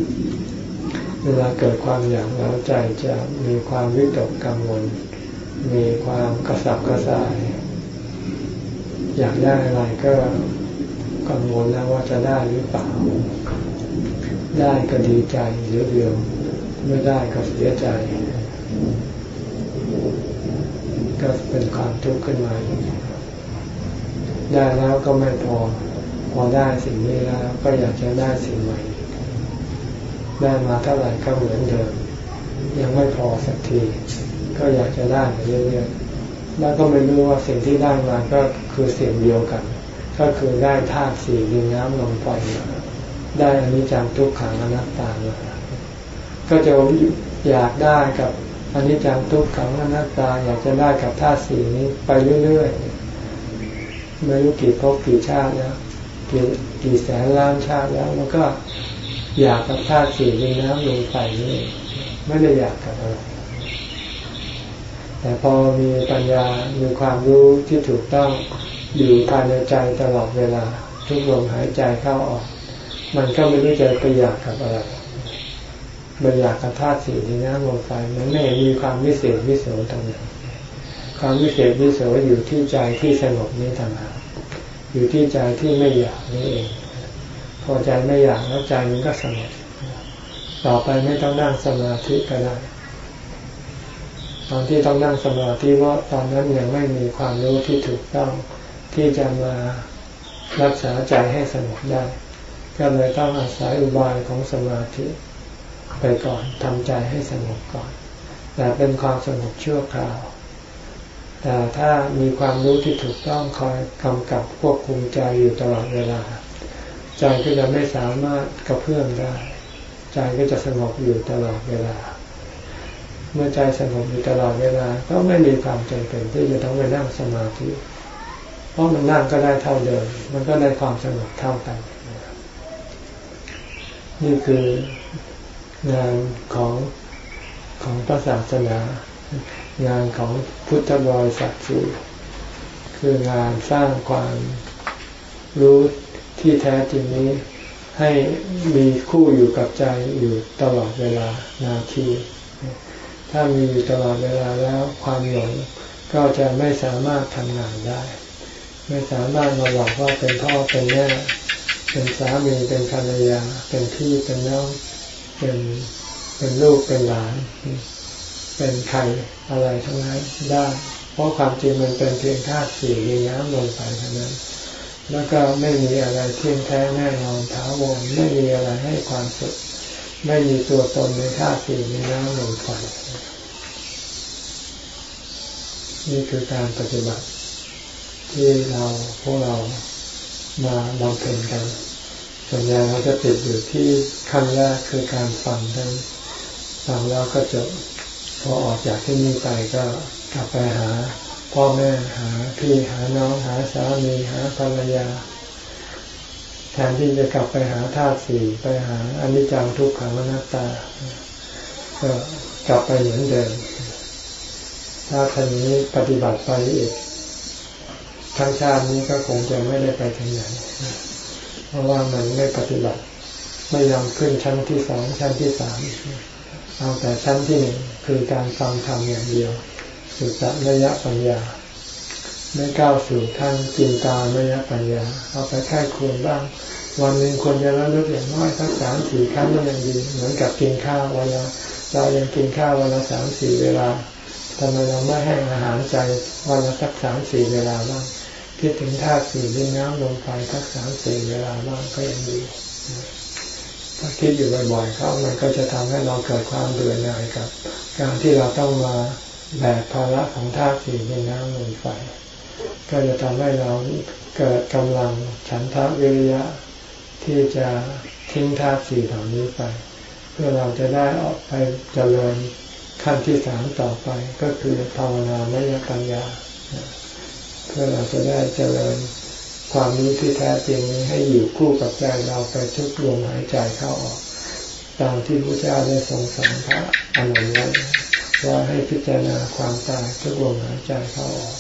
เวลาเกิดความอยากแล้วใจจะมีความวิตกกังวล มีความกระสับกระส่าย อยากได้อะไรก็กังวลแล้วว่าจะได้หรือเปล่า ได้ก็ดีใจเดียวเดียวไม่ได้ก็เสียใจ ก็เป็นความทุกข์ขึ้นมาได้แล้วก็ไม่พอ พอได้สิ่งนี้แล้วก็อยากจะได้สิ่งใหม่ ได้มาเท่าไหร่ก็เหมือนเดิม ยังไม่พอสักที ก็อยากจะได้เรื่อยๆแล้วก็ไม่รู้ว่าสิ่งที่ได้มาก็คือสิ่งเดียวกัน ก็คือได้ธาตุสี่ดินน้ำลมไฟได้อันนี้จังทุกขังอนัตตามาก็จะอยากได้กับ อันนี้จังทุกขังอนัตตาอยากจะได้กับธาตุสี่นี้ไปเรื่อยๆไม่รู้กี่ภพกี่ชาติแล้วกี่กี่แสนล้านชาติแล้วมันก็อยากกับธาตุสี่ดินน้ำลมไฟนี่ไม่ได้อยากกับอะไรแต่พอมีปัญญา มีความรู้ที่ถูกต้องอยู่ภายในใจตลอดเวลา ทุกลมหายใจเข้าออก มันก็ไม่รู้จะไปอยากกับอะไร ไปอยากกับธาตุสี่ดินน้ลมไฟมันไม่มีความวิเศษวิโสตรงไหนความวิเศษวิโสอยู่ที่ใจที่สงบนี้ต่างหากอยู่ที่ใจที่ไม่อยากนี่เอง พอใจไม่อยากแล้วใจมันก็สงบต่อไปไม่ต้องนั่งสมาธิก็ได้ตอนที่ต้องนั่งสมาธิเพราะตอนนั้นยังไม่มีความรู้ที่ถูกต้องที่จะมารักษาใจให้สงบได้ ก็เลยต้องอาศัยอุบายของสมาธิ ไปก่อนทำใจให้สงบก่อน แต่เป็นความสงบชั่วคราว แต่ถ้ามีความรู้ที่ถูกต้องคอยกำกับควบคุมใจอยู่ตลอดเวลา ใจก็จะไม่สามารถกระเพื่อมได้ ใจก็จะสงบอยู่ตลอดเวลา เมื่อใจสงบอยู่ตลอดเวลา ก็ไม่มีความจำเป็นที่จะต้องไปนั่งสมาธิเพราะมันนั่งก็ได้เท่าเดิม มันก็ได้ความสงบเท่ากัน นี่คือ งานของของพระศาสนา งานของพุทธบริษัทสี่คืองานสร้างความรู้ที่แท้จริงนี้ให้มีคู่อยู่กับใจอยู่ตลอดเวลานาที ถ้ามีอยู่ตลอดเวลาแล้วความหลงก็จะไม่สามารถทำงานได้ ไม่สามารถมาบอกว่าเป็นพ่อเป็นแม่เป็นสามีเป็นภรรยา เป็นพี่เป็นน้อง เป็นเป็นลูกเป็นหลาน เป็นใครอะไรทั้งนั้นได้ เพราะความจริงมันเป็นเพียงธาตุสี่มีน้ำลมไฟเท่านั้น แล้วก็ไม่มีอะไรเที่ยงแท้แน่นอนถาวรไม่มีอะไรให้ความสุขไม่มีตัวตนในธาตุสี่มีน้ำลมไฟนี่คือการปฏิบัติที่เราพวกเรามาบำเพ็ญกัน ส่วนใหญ่เราจะติดอยู่ที่ขั้นแรกคือการฟังทั้งฟังแล้วก็จบพอออกจากที่นี่ไปก็กลับไปหา พ่อแม่หาพี่หาน้องหาสามีหาภรรยา แทนที่จะกลับไปหาธาตุสี่ไปหาอนิจจังทุกขังอนัตตา ก็กลับไปเหมือนเดิมถ้าท่านนี้ปฏิบัติไปอีกทั้งชาตินี้ก็คงจะไม่ได้ไปถึงไหน ราะว่ามันไม่ปฏิบัติไม่ยอมขึ้นชั้นที่สองชั้นที่สามเอาแต่ชั้นที่หนึ่งคือการฟังธรรมอย่างเดียวสุตตะมยปัญญา ไม่ก้าวสู่ขั้นจินตามยะปัญญา เอาไปแค่ควรบ้าง วันหนึ่งควรจะระลึกอย่างน้อยสักสามสี่ครั้งก็ยังดี เหมือนกับกินข้าววันละเรายังกินข้าววันละสามสี่เวลาทำไมเราไม่ให้อาหารใจวันละสักสามสี่เวลาบ้าง คิดถึงธาตุสี่ดินน้ำลมไฟสักสามสี่เวลาบ้างก็ยังดีถ้าคิดอยู่บ่อยๆเข้ามันก็จะทำให้เราเกิดความเบื่อหน่ายกับ การที่เราต้องมาแบกภาระของธาตุสี่ในน้ำลมไฟก็จะทำให้เราเกิดกำลังฉันทะวิริยะที่จะทิ้งธาตุสี่เหล่านี้ไป เพื่อเราจะได้ออกไปเจริญขั้นที่สามต่อไป ก็คือภาวนามยปัญญาเพื่อเราจะได้เจริญความรู้ที่แท้จริงนี้ให้อยู่คู่กับใจเราไปทุกลมหายใจเข้าออก ตามที่พระเจ้าได้ทรงสอนพระอนุนไว้ว่าให้พิจารณาความตายทุกลมหายใจเข้าออก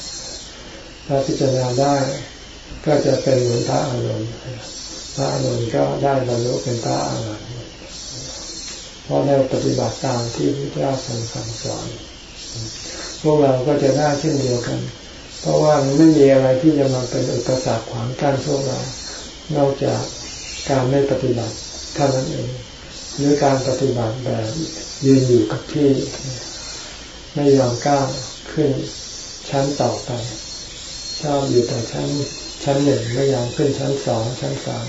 ถ้าพิจารณาได้ก็จะเป็นเหมือนพระอนุนพระอนุนก็ได้บรรลุเป็นพระอรหันต์เพราะได้ปฏิบัติตามที่พระเจ้าทรงสั่งสอน พวกเราก็จะได้เช่นเดียวกัน เพราะว่ามันไม่มีอะไรที่จะมาเป็นอุปสรรคขวางกั้นพวกเรา นอกจากการไม่ปฏิบัติเท่านั้นเองหรือการปฏิบัติแบบยืนอยู่กับที่ ไม่ยอมก้าวขึ้นชั้นต่อไป ชอบอยู่แต่ชั้นชั้นหนึ่งไม่ยอมขึ้นชั้นสองชั้นสาม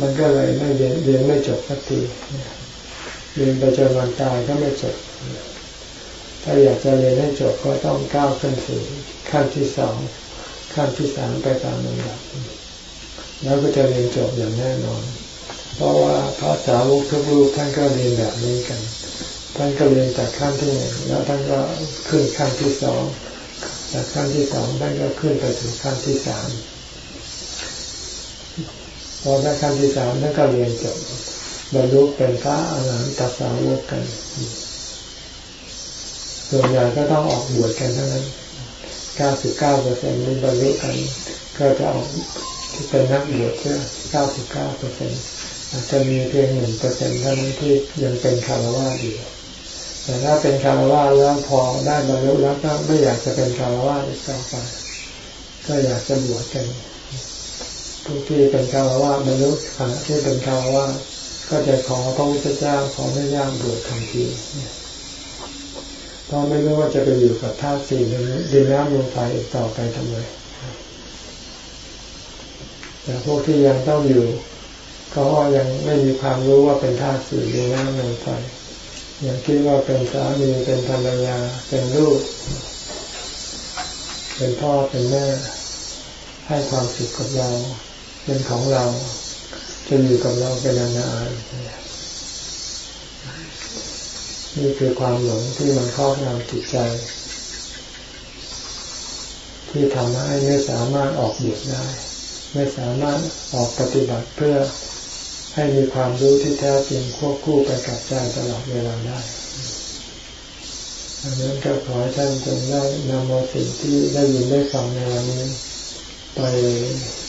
มันก็เลยไม่เรียนเรียนไม่จบสักทีเรียนไปจนวันตายก็ไม่จบ ถ้าอยากจะเรียนให้จบก็ต้องก้าวขึ้นสู่ขั้นที่สองขั้นที่สามไปตามลำดับแล้วก็จะเรียนจบอย่างแน่นอน เพราะว่าพระสาวกทุกรูปท่านก็เรียนแบบนี้กัน ท่านก็เรียนจากขั้นที่หนึ่งแล้วท่านก็ขึ้นขั้นที่สองจากขั้นที่สองท่านก็ขึ้นไปถึงขั้นที่สามพอได้ขั้นที่สามนั่นก็เรียนจบบรรลุเป็นพระอรหันตสาวกกัน ส่วนใหญ่ก็ต้องออกบวชกันทั้งนั้นเก้าสิบเปอร์เซ็นต์นี้บรรลุกันก็จะออกที่เป็นนักบวชเพื่อเก้าสิบเปอร์เซ็นต์อาจจะมีเพียงหนึ่งเปอร์เซ็นต์เท่านั้นที่ยังเป็นคารวะอยู่แต่ถ้าเป็นคารวะแล้วพอได้บรรลุแล้วก็ไม่อยากจะเป็นคารวะอีกต่อไปก็อยากจะบวชกันทุกที่เป็นคารวะบรรลุขณะที่เป็นคารวะก็จะขอพระพุทธเจ้าขอไม่ย่างบวชทันทีเพ ราะไม่รู้ว่าจะไปอยู่กับธาตุสี่ดินน้ำลมไฟอีกต่อไปทำไมแต่พวกที่ยังต้องอยู่ก็ยังไม่มีความรู้ว่าเป็นธาตุสี่ดินน้ำลมไฟยังคิดว่าเป็นสามีเป็นภรรยาเป็นลูก เป็นพ่อเป็นแม่ ให้ความสุขกับเรา เป็นของเรา จะอยู่กับเราเป็นนานๆ นี่คือความหลงที่มันครอบงำจิตใจ ที่ทำให้ไม่สามารถออกบวชได้ ไม่สามารถออกปฏิบัติเพื่อให้มีความรู้ที่แท้จริงควบคู่ไปกับใจตลอดเวลาได้ดังนั้นก็ขอให้ท่านจงได้นำเอาสิ่งที่ได้ยินได้ฟังในวันนี้ ไป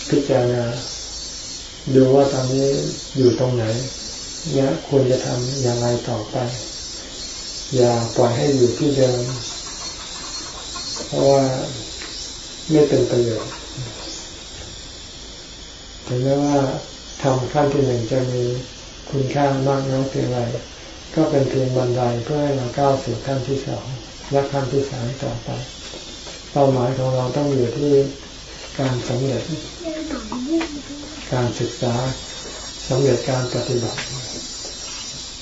พิจารณาดูว่าตอนนี้อยู่ตรงไหน และควรจะทำอย่างไรต่อไป อย่าปล่อยให้อยู่ที่เดิม เพราะว่าไม่เป็นประโยชน์ถึงแม้ว่าทำขั้นที่หนึ่งจะมีคุณค่ามากน้อยเพียงไรก็เป็นเพียงบันไดเพื่อให้เราก้าวสู่ขั้นที่สองและขั้นที่สามต่อไปเป้าหมายของเราต้องอยู่ที่การสำเร็จ การศึกษาสำเร็จการปฏิบัติ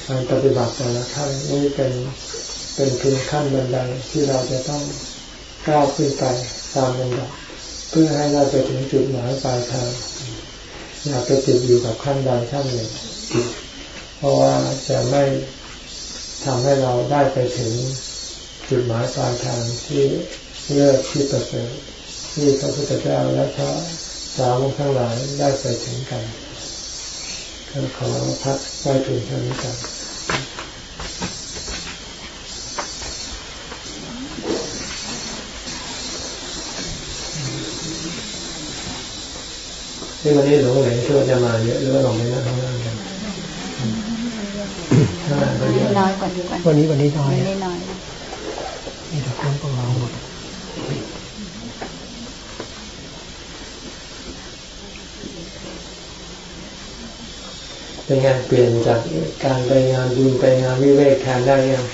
การปฏิบัติแต่ละขั้นนี้เป็นเป็นเพียงขั้นบันไดที่เราจะต้องก้าวขึ้นไปตามลำดับเพื่อให้เราไปถึงจุดหมายปลายทางอย่าไปติดอยู่กับขั้นใดขั้นหนึ่ง เพราะว่าจะไม่ทำให้เราได้ไปถึงจุดหมายปลายทางที่เลือกที่ประเสริฐที่พระพุทธเจ้าและพระสาวกทั้งหลายได้ไปถึงกัน ก็ขอพักไว้ถึงเท่านี้กันที่วันนี้หลวงเหลนช่วยจะมาเยอะหรือว่าหลงไม่นั่งข้างล่างกันน้อยกว่าดีกว่าวันนี้วันนี้น้อยวันนี้น้อยนี่แต่คนพวกเราหมด เป็นไงเปลี่ยนจากการไปงานบุญไปงานวิเวกแทนได้ยัง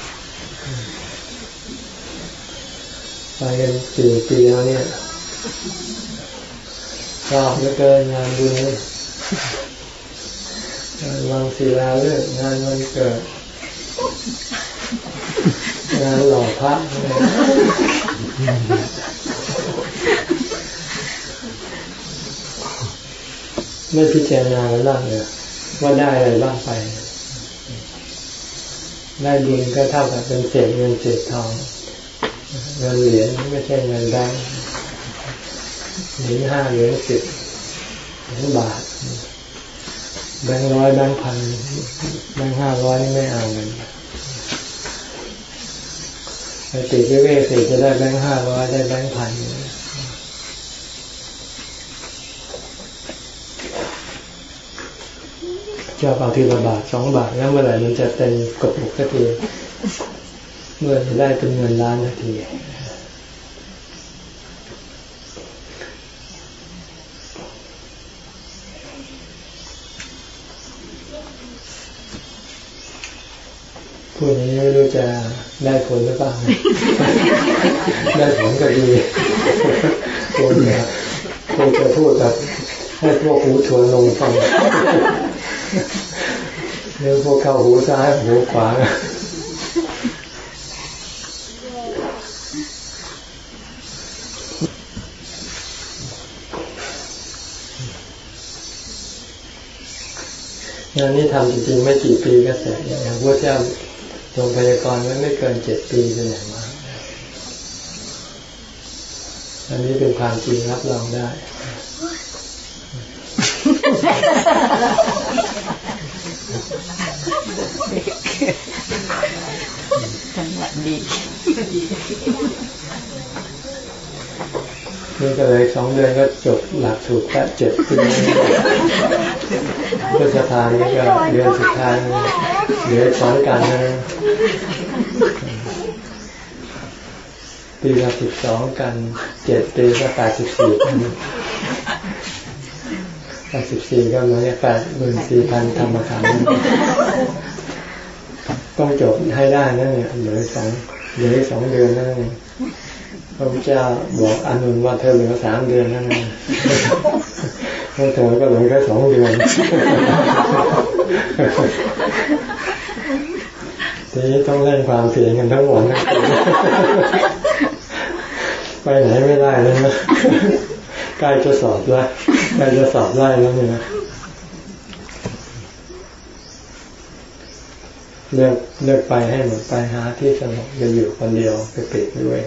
ไปกันสี่ปีแล้วเนี่ยชอบเหลือเกินงานบุญงานวังศิลาเลิกงานวันเกิด งานหล่อพระไม่พิจารณาแล้วบ้างเลย ว่าได้อะไรบ้างไป ได้บุญก็เท่ากับเป็นเศษเงินเศษทองเงินเหรียญไม่ใช่เงินแบงค์เหรียญห้าเหรียญสิบเหรียญบาทแบงค์ร้อยแบงค์พันแบงค์ห้าร้อยไม่เอาเงินไปติดเวสิจะได้แบงค์ห้าร้อยได้แบงค์พัน จะเอาทีละบาทสองบาทแล้วเมื่อไหร่มันจะเป็นกบบุกสักทีเมื่อจะได้เป็นเงินล้านสักทีพูดนี้ไม่รู้จะได้ผลหรือเปล่า ได้ผลก็ดีควรจะควรจะพูดแบบให้พวกหูชวนลงฟัง เรื่องพวกเข้าหูซ้ายหูขวา่านนี้ทำจริงๆไม่กี่ปีก็เสร็จอย่างพระเจ้าทรงพยากรณ์ไว้ไม่เกินเจ็ดปีเป็นอย่างมากอันนี้เป็นความจริงรับรองได้ จังหวะดีนี่ก็เลยสองเดือนก็จบหลักสูตรแค่เจ็ดปีพฤษภานี่ก็เดือนสุดท้ายเหลือสองกันนะปีละสิบสองกันเจ็ดปีก็แปดสิบสี่กัน สิบสี่ก็เหมือนแปดหมื่นสี่พันธรรมขันธ์ต้องจบให้ได้นั่นเนี่ยเหลือสองเหลือสองเดือนนั่นเองพระพุทธเจ้าบอกอนุนว่าเธอเหลือสามเดือนนั่นเองพวเธอก็เหลือแค่สองเดือนทีนี้ต้องเล่นความเสี่ยงกันทั้งหมดนะไปไหนไม่ได้เลยนะ ใกล้จะสอบแล้วใกล้จะสอบได้แล้วเนี่ยเลือกเลือกไปให้หมดไปหาที่สงบอย่าอยู่คนเดียวไปปิดด้วย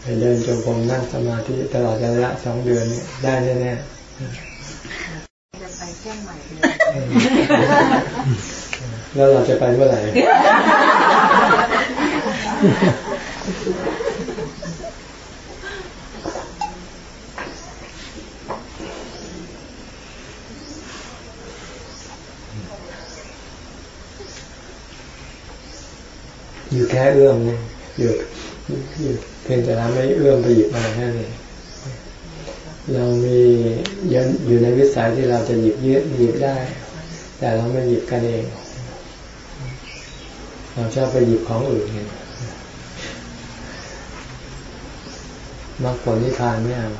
ไปเดินจงกรมนั่งสมาธิตลอดระยะสองเดือนนี้ได้แน่ๆจะไปแจ้งใหม่เลยแล้วเราจะไปเมื่อไหร่ อยู่แค่เอื้อมเนี่ยอยู่อยู่เพียงแต่เราไม่เอื้อมไปหยิบมาแค่นี้เรามียังอยู่ในวิสัยที่เราจะหยิบเยอะหยิบได้ แต่เราไม่หยิบกันเอง เราชอบไปหยิบของอื่นเนี่ยมรรคผลนิพพานไม่เอา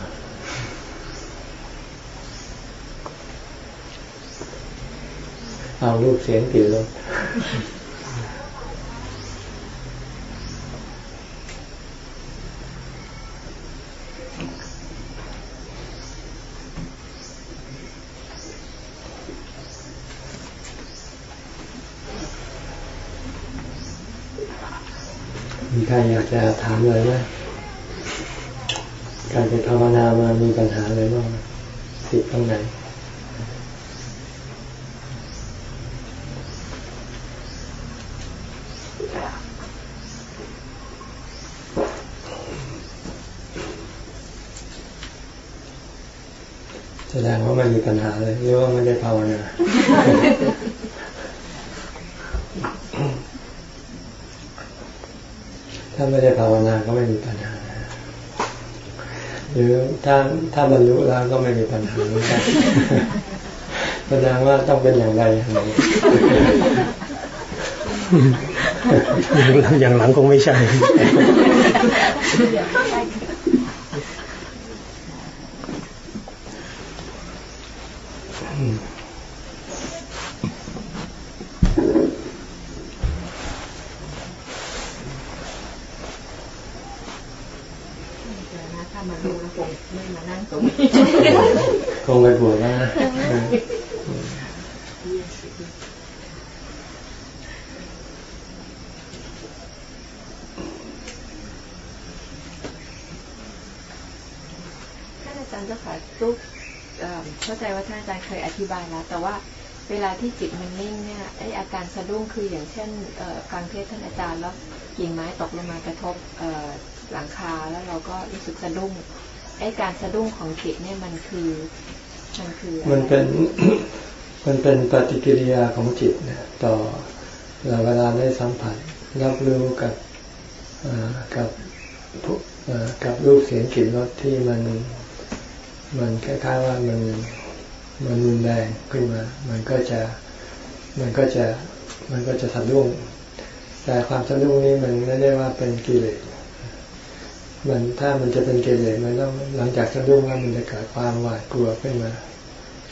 เอารูปเสียงกลิ่นรส รอยากจะถามอะไรไหมการไปภาวนามามีปัญหาอะไรบ้างติดตรงไหนแสดงว่าไม่มีปัญหาเลยหรือว่าไม่ได้ภาวนาาไม่ได้ภาวนาก็ไม่มีปัญหา หรือถ้าถ้าบรรลุแล้วก็ไม่มีปัญหาเหมือนกันแสดงว่าต้องเป็นอย่างไรอย่างไรอย่างหลังคงไม่ใช่ ถ้ามาดูแล้วผมไม่มานั่งตรงนี้ คงไปบวชแล้วนะเออ ท่านอาจารย์เจ้าค่ะลูก เข้าใจว่าท่านอาจารย์เคยอธิบายแล้วแต่ว่าเวลาที่จิตมันนิ่งเนี่ยไออาการสะดุ้งคืออย่างเช่นฟังเทศท่านอาจารย์แล้วกิ่งไม้ตกลงมากระทบหลังคาแล้วเราก็รู้สึกสะดุ้งไอการสะดุ้งของจิตเนี่ยมันคือมันคือมันเป็นมันเป็นปฏิกิริยาของจิตนะต่อเราเวลาได้สัมผัสรับรู้กับกับกับรูปเสียงกลิ่นรสที่มันมันคล้ายๆว่ามัน มันรุนแรงขึ้นมา มันก็จะ มันก็จะ มันก็จะสะดุ้ง แต่ความสะดุ้งนี้มันไม่ได้ว่าเป็นกิเลส มันถ้ามันจะเป็นกิเลสมันต้องหลังจากสะดุ้งแล้วมันจะเกิดความหวาดกลัวขึ้นมา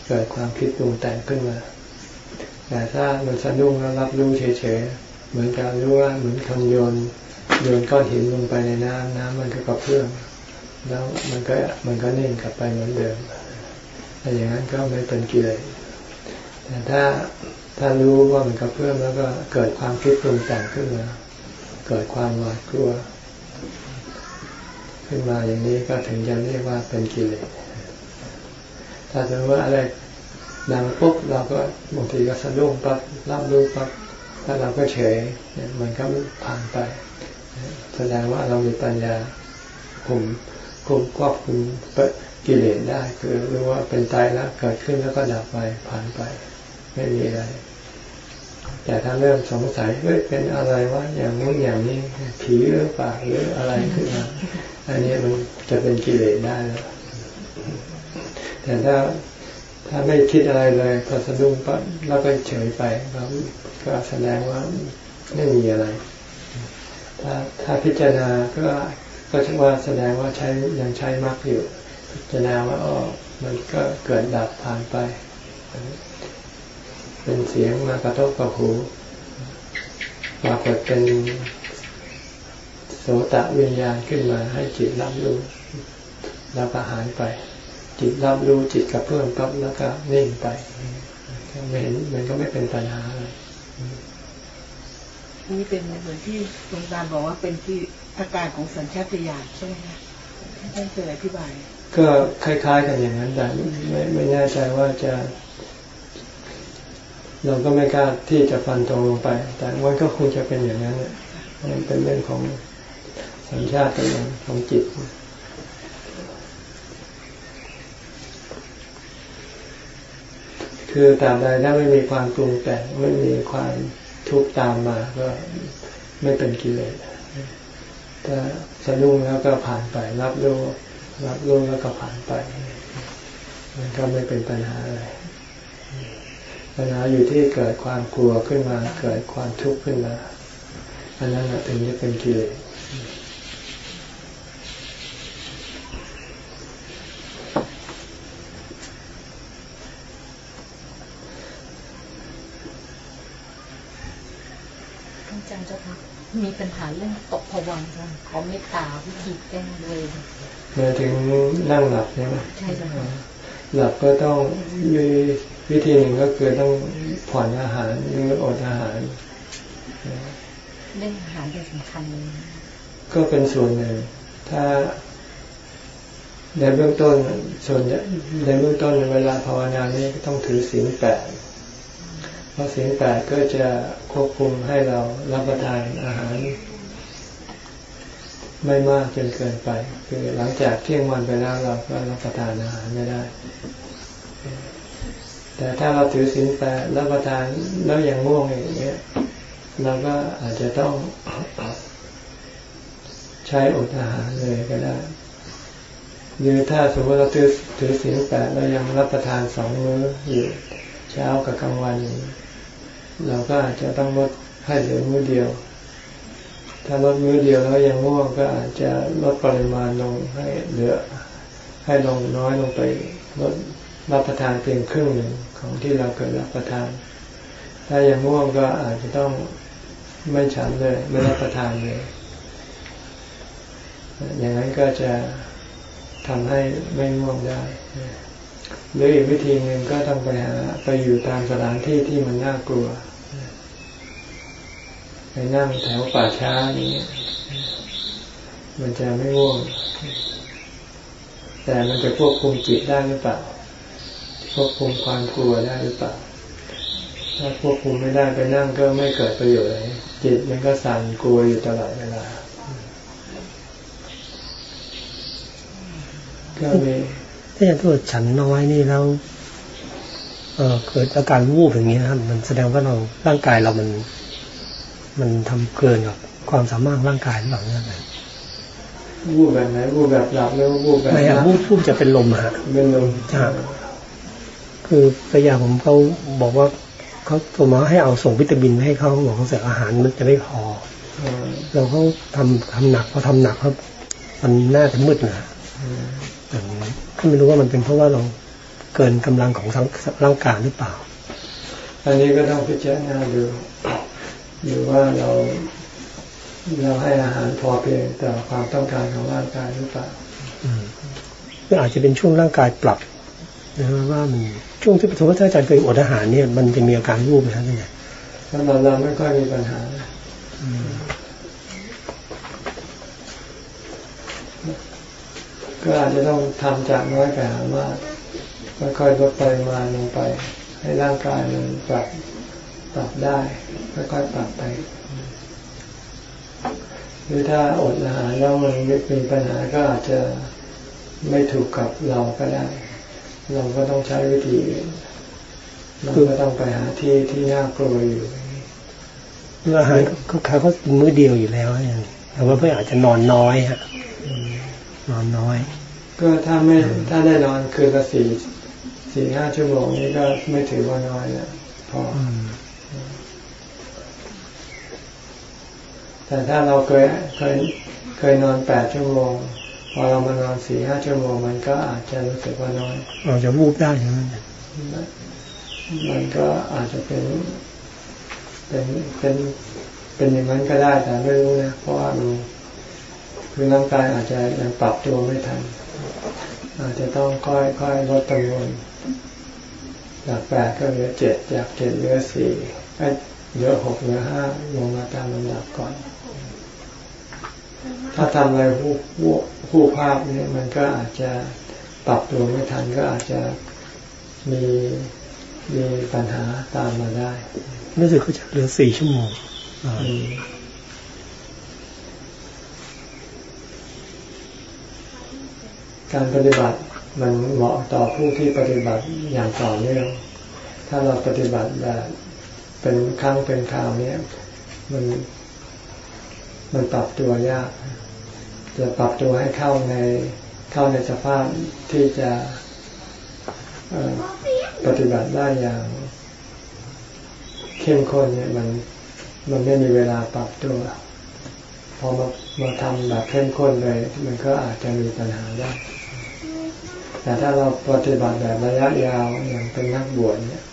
เกิดความคิดปรุงแต่งขึ้นมา แต่ถ้ามันสะดุ้งแล้วรับรู้เฉยๆ เหมือนการรู้ว่าเหมือนคนโยนโยนก้อนหินลงไปในน้ำน้ำมันก็กระเพื่อมแล้วมันก็มันก็นิ่งกลับไปเหมือนเดิม แต่อย่างนั้นก็ไม่เป็นกิเลสแต่ถ้าถ้ารู้ว่ามันกระเพื่อมแล้วก็เกิดความคิดปรุงแต่งขึ้นมาเกิดความหวาดกลัว ขึ้นมาอย่างนี้ก็ถึงจะเรียกว่าเป็นกิเลสถ้าสมมติว่าอะไรดังปุ๊บเราก็บางทีก็สะดุ้งปั๊บรับรู้ปั๊บแล้วเราก็เฉยมันก็ผ่านไป แสดงว่าเรามีปัญญาคุมคุมควบคุม กิเลสได้ คือรู้ว่าเป็นตายแล้วเกิดขึ้นแล้วก็ดับไปผ่านไป ไม่มีอะไร แต่ถ้าเริ่มสงสัยเฮ้ยเป็นอะไรวะอย่างนู้นอย่างนี้ผีหรือเปล่าหรืออะไรขึ้นมาอันนี้มันจะเป็นกิเลสได้แล้วแต่ถ้าถ้าไม่คิดอะไรเลยพอสะดุ้งปั๊บแล้วก็เฉยไปครับก็แสดงว่าไม่มีอะไร ถ้าถ้าพิจารณาก็ก็ชว่าแสดงว่าใช้ยังใช้มากอยู่ จารณาว่าอ๋อมันก็เกิดดับผ่านไป เป็นเสียงมากระทบกับหูปรากฏเป็นโสตะวิญญาณขึ้นมาให้จิตรับรู้แล้วก็หายไป จิตรับรู้จิตกับเพื่อนปั๊บแล้วก็นิ่งไปไม่เห็นมันก็ไม่เป็นปัญหาเลยนี่เป็นเหมือนที่หลวงตาบอกว่าเป็นที่อาการของสัญชาตญาณใช่ไหมคะท่านเคยอธิบาย ก็คล้าย ๆ กันอย่างนั้นแต่ไม่ไม่แน่ใจว่าจะ เราก็ไม่กล้าที่จะฟันตรงลงไป แต่มันก็คงจะเป็นอย่างนั้นเนี่ยมันเป็นเรื่องของสัญชาตญาณของจิตคือตามใดถ้าไม่มีความปรุงแต่งไม่มีความทุกข์ตามมา ก็ไม่เป็นกิเลสถ้าสะดุ้งแล้วก็ผ่านไปรับรู้ รับรู้แล้วก็ผ่านไป มันก็ไม่เป็นปัญหาอะไรปัญหาอยู่ที่เกิดความกลัวขึ้นมา เกิดความทุกข์ขึ้นมาอันนั้นถึงจะเป็นกิเลสมีปัญหาเรื่องตกผวังค่ะขอเมตตาวิธีแก้เลย มาถึงนั่งหลับใช่ไหมใช่ค่ะหลับก็ต้องมีวิธีหนึ่งก็คือต้องผ่อนอาหารหรืออดอาหารเรื่องอาหารเป็นสำคัญเลยก็เป็นส่วนหนึ่ง ถ้าในเบื้องต้นส่วนในเบื้องต้นเวลาภาวนานี้ต้องถือศีลแปดเพราะศีลแปดก็จะควบคุมให้เรารับประทานอาหาร ไม่มากจนเกินไป คือหลังจากเที่ยงวันไปแล้วเราก็รับประทานอาหารไม่ได้ แต่ถ้าเราถือศีลแปดรับประทานแล้วยังง่วงอย่างเงี้ยเราก็อาจจะต้องใช้อดอาหารเลยก็ได้หรือถ้าสมมติเราถือถือศีลแปดเรายังรับประทานสองมื้ออยู่เช้ากับกลางวัน เราก็อาจจะต้องลดให้เหลือมื้อเดียว ถ้าลดมื้อเดียวแล้วยังง่วงก็อาจจะลดปริมาณลงให้เหลือ ให้ลงน้อยลงไปลดรับประทานเพียงครึ่งหนึ่งของที่เราเคยรับประทาน ถ้ายังง่วงก็อาจจะต้องไม่ฉันเลยไม่รับประทานเลย อย่างนั้นก็จะทำให้ไม่ง่วงได้หรืออีกวิธีหนึ่งก็ต้องไปหาไปอยู่ตามสถานที่ที่มันน่ากลัว ไปนั่งแถวป่าช้านี้มันจะไม่ง่วง แต่มันจะควบคุมจิตได้หรือเปล่า ควบคุมความกลัวได้หรือเปล่า ถ้าควบคุมไม่ได้ไปนั่งก็ไม่เกิดประโยชน์เลยจิตมันก็สั่นกลัวอยู่ตลอดเวลา ก็มีถ้าอย่างถ้าฉันน้อยนี่แล้วเออเกิดอาการวูบอย่างนี้ครับมันแสดงว่าเราร่างกายเรามัน มันทำเกินกับความสามารถร่างกายหรือเปล่าเนี่ยวูบแบบไหนวูบแบบหลับแล้ววูบแบบไม่อะวูบวูบจะเป็นลมฮะเป็นลมใช่คือภรรยาผมเขาบอกว่าเขาโทรมาให้เอาส่งวิตามินให้เขาบอกเขาเสียอาหารมันจะไม่พอเราเขาทำทำหนักพอทำหนักครับมันน่าจะมืดนะก็ไม่รู้ว่ามันเป็นเพราะว่าเราเกินกำลังของร่างกายหรือเปล่า อันนี้ก็ต้องพิจารณาดู ดูว่าเราเราให้อาหารพอเพียงต่อความต้องการของร่างกายหรือเปล่าก็อาจจะเป็นช่วงร่างกายปรับนะว่ามันช่วงที่สมมติถ้าอาจารย์เคยอดอาหารเนี่ยมันจะมีอาการรูปไหมครับเนี่ยสำหรับเราไม่ค่อยมีปัญหาก็อาจจะต้องทำจากน้อยไปหามากค่อยๆลดปริมาณลงไป ให้ร่างกายมันปรับปรับได้ ค่อยๆปรับไป หรือถ้าอดอาหารแล้วมันมีปัญหาก็อาจจะไม่ถูกกับเราก็ได้ เราก็ต้องใช้วิธีอื่นเราก็ต้องไปหาที่ที่น่ากลัวอยู่อาหารเขาเขาก็กินมื้อเดียวอยู่แล้วอย่างแต่ว่าเพื่ออาจจะนอนน้อยฮะนอนน้อย ก็ถ้าไม่ถ้าได้นอนคืนละสี่สี่ห้าชั่วโมงนี้ก็ไม่ถือว่าน้อยนะพอ แต่ถ้าเราเคยเคยเคยนอนแปดชั่วโมงพอเรามานอนสี่ห้าชั่วโมงมันก็อาจจะรู้สึกว่าน้อยเราจะวูบได้ใช่ไหมมันก็อาจจะเป็นเป็นเป็นเป็นอย่างนั้นก็ได้แต่ไม่รู้นะเพราะว่ามันคือร่างกายอาจจะยังปรับตัวไม่ทัน อาจจะต้องค่อยค่อยลดจำนวนจากแปดก็เหลือเจ็ดจากเจ็ดเหลือสี่เหลือหกเหลือห้าลงมาตามลำดับก่อน ถ้าทำอะไรผู้ผู้ผู้ภาพเนี่ยมันก็อาจจะปรับตัวไม่ทันก็อาจจะมีมีปัญหาตามมาได้รู้สึกเขาจะเหลือสี่ชั่วโมงการปฏิบัติมันเหมาะต่อผู้ที่ปฏิบัติอย่างต่อเนื่อง ถ้าเราปฏิบัติแบบเป็นครั้งเป็นคราวเนี้ยมันมันปรับตัวยาก จะปรับตัวให้เข้าในเข้าในสภาพที่จะปฏิบัติได้อย่างเข้มข้นเนี่ยมันมันไม่มีเวลาปรับตัว พอมามาทำแบบเข้มข้นเลย มันก็อาจจะมีปัญหาได้ แต่ถ้าเราปฏิบัติแบบระยะยาวอย่างเป็นนักบวชเนี่ย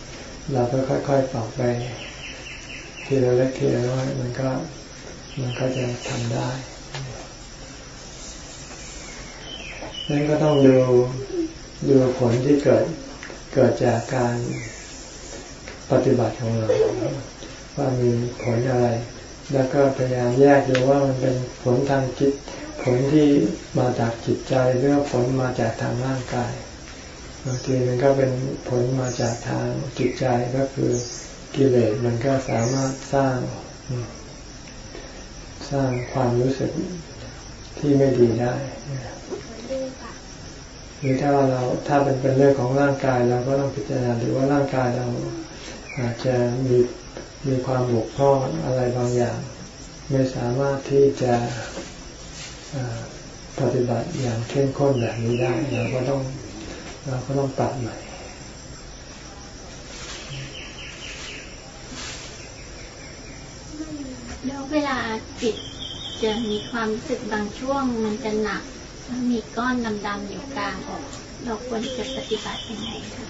เราก็ค่อยๆปรับไปทีละเล็กทีละน้อยมันก็มันก็จะทำได้ นั่นก็ต้องดูดูผลที่เกิดเกิดจากการปฏิบัติของเราว่ามีผลอะไร แล้วก็พยายามแยกดูว่ามันเป็นผลทางจิต ผลที่มาจากจิตใจหรือผลมาจากทางร่างกายบางทีมันก็เป็นผลมาจากทางจิตใจก็คือกิเลสมันก็สามารถสร้าง สร้างความรู้สึกที่ไม่ดีได้ หรือถ้าเราถ้าเป็นเป็นเรื่องของร่างกายเราก็ต้องพิจารณาดูว่าร่างกายเราอาจจะมีมีความบกพร่องอะไรบางอย่าง ไม่สามารถที่จะปฏิบัติอย่างเข้มข้นแบบนี้ได้เราก็ต้องเราก็ต้องปรับใหม่แล้วเวลาจิตจะมีความรู้สึกบางช่วงมันจะหนัก มีก้อนดำๆอยู่กลางอกเราควรจะปฏิบัติยังไงคะ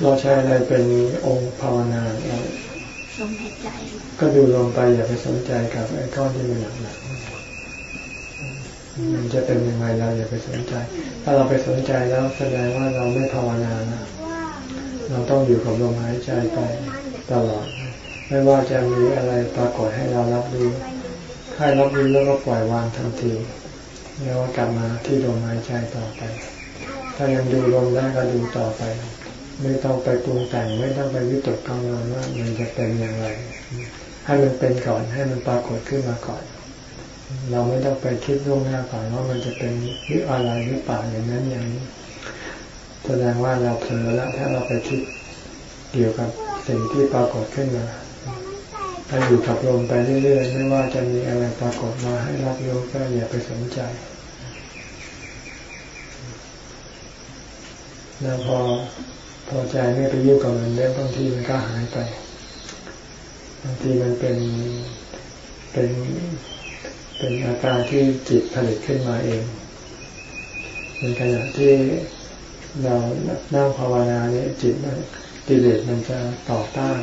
เราใช้อะไรเป็นองค์ภาวนาเราลมหายใจ ก็ดูลงไปอย่าไปสนใจกับไอ้ก้อนที่มันหนักๆมันจะเป็นยังไงเราอย่าไปสนใจ ถ้าเราไปสนใจแล้วแสดงว่าเราไม่ภาวนานะเราต้องอยู่กับลมหายใจไปตลอด ไม่ว่าจะมีอะไรปรากฏให้เรารับรู้ใครรับรู้แล้วก็ปล่อยวางทันที แล้วกลับมาที่ลมหายใจต่อไป ถ้ายังดูลมได้ก็ดูต่อไป ไม่ต้องไปปรุงแต่งไม่ต้องไปวิตกกังวลว่ามันจะเป็นอย่างไร ให้มันเป็นก่อนให้มันปรากฏขึ้นมาก่อน เราไม่ต้องไปคิดล่วงหน้าก่อนว่ามันจะเป็นหรืออะไรหรือเปล่าอย่างนั้นอย่างนี้แสดงว่าเราเผลอแล้วถ้าเราไปคิดเกี่ยวกับสิ่งที่ปรากฏขึ้นมา ถ้าอยู่กับลมไปเรื่อย ๆ ไม่ว่าจะมีอะไรปรากฏมาให้รับรู้ก็อย่าไปสนใจแล้วพอพอใจไม่ไปยุ่งกับมันเรื่บางทีมันก็หายไปบางทีมันเป็นเป็นเป็นอาการที่จิตผลิตขึ้นมาเองในขณะที่เรานั่งภาวนาเนี่ยจิตมันกิเลสมันจะต่อต้าน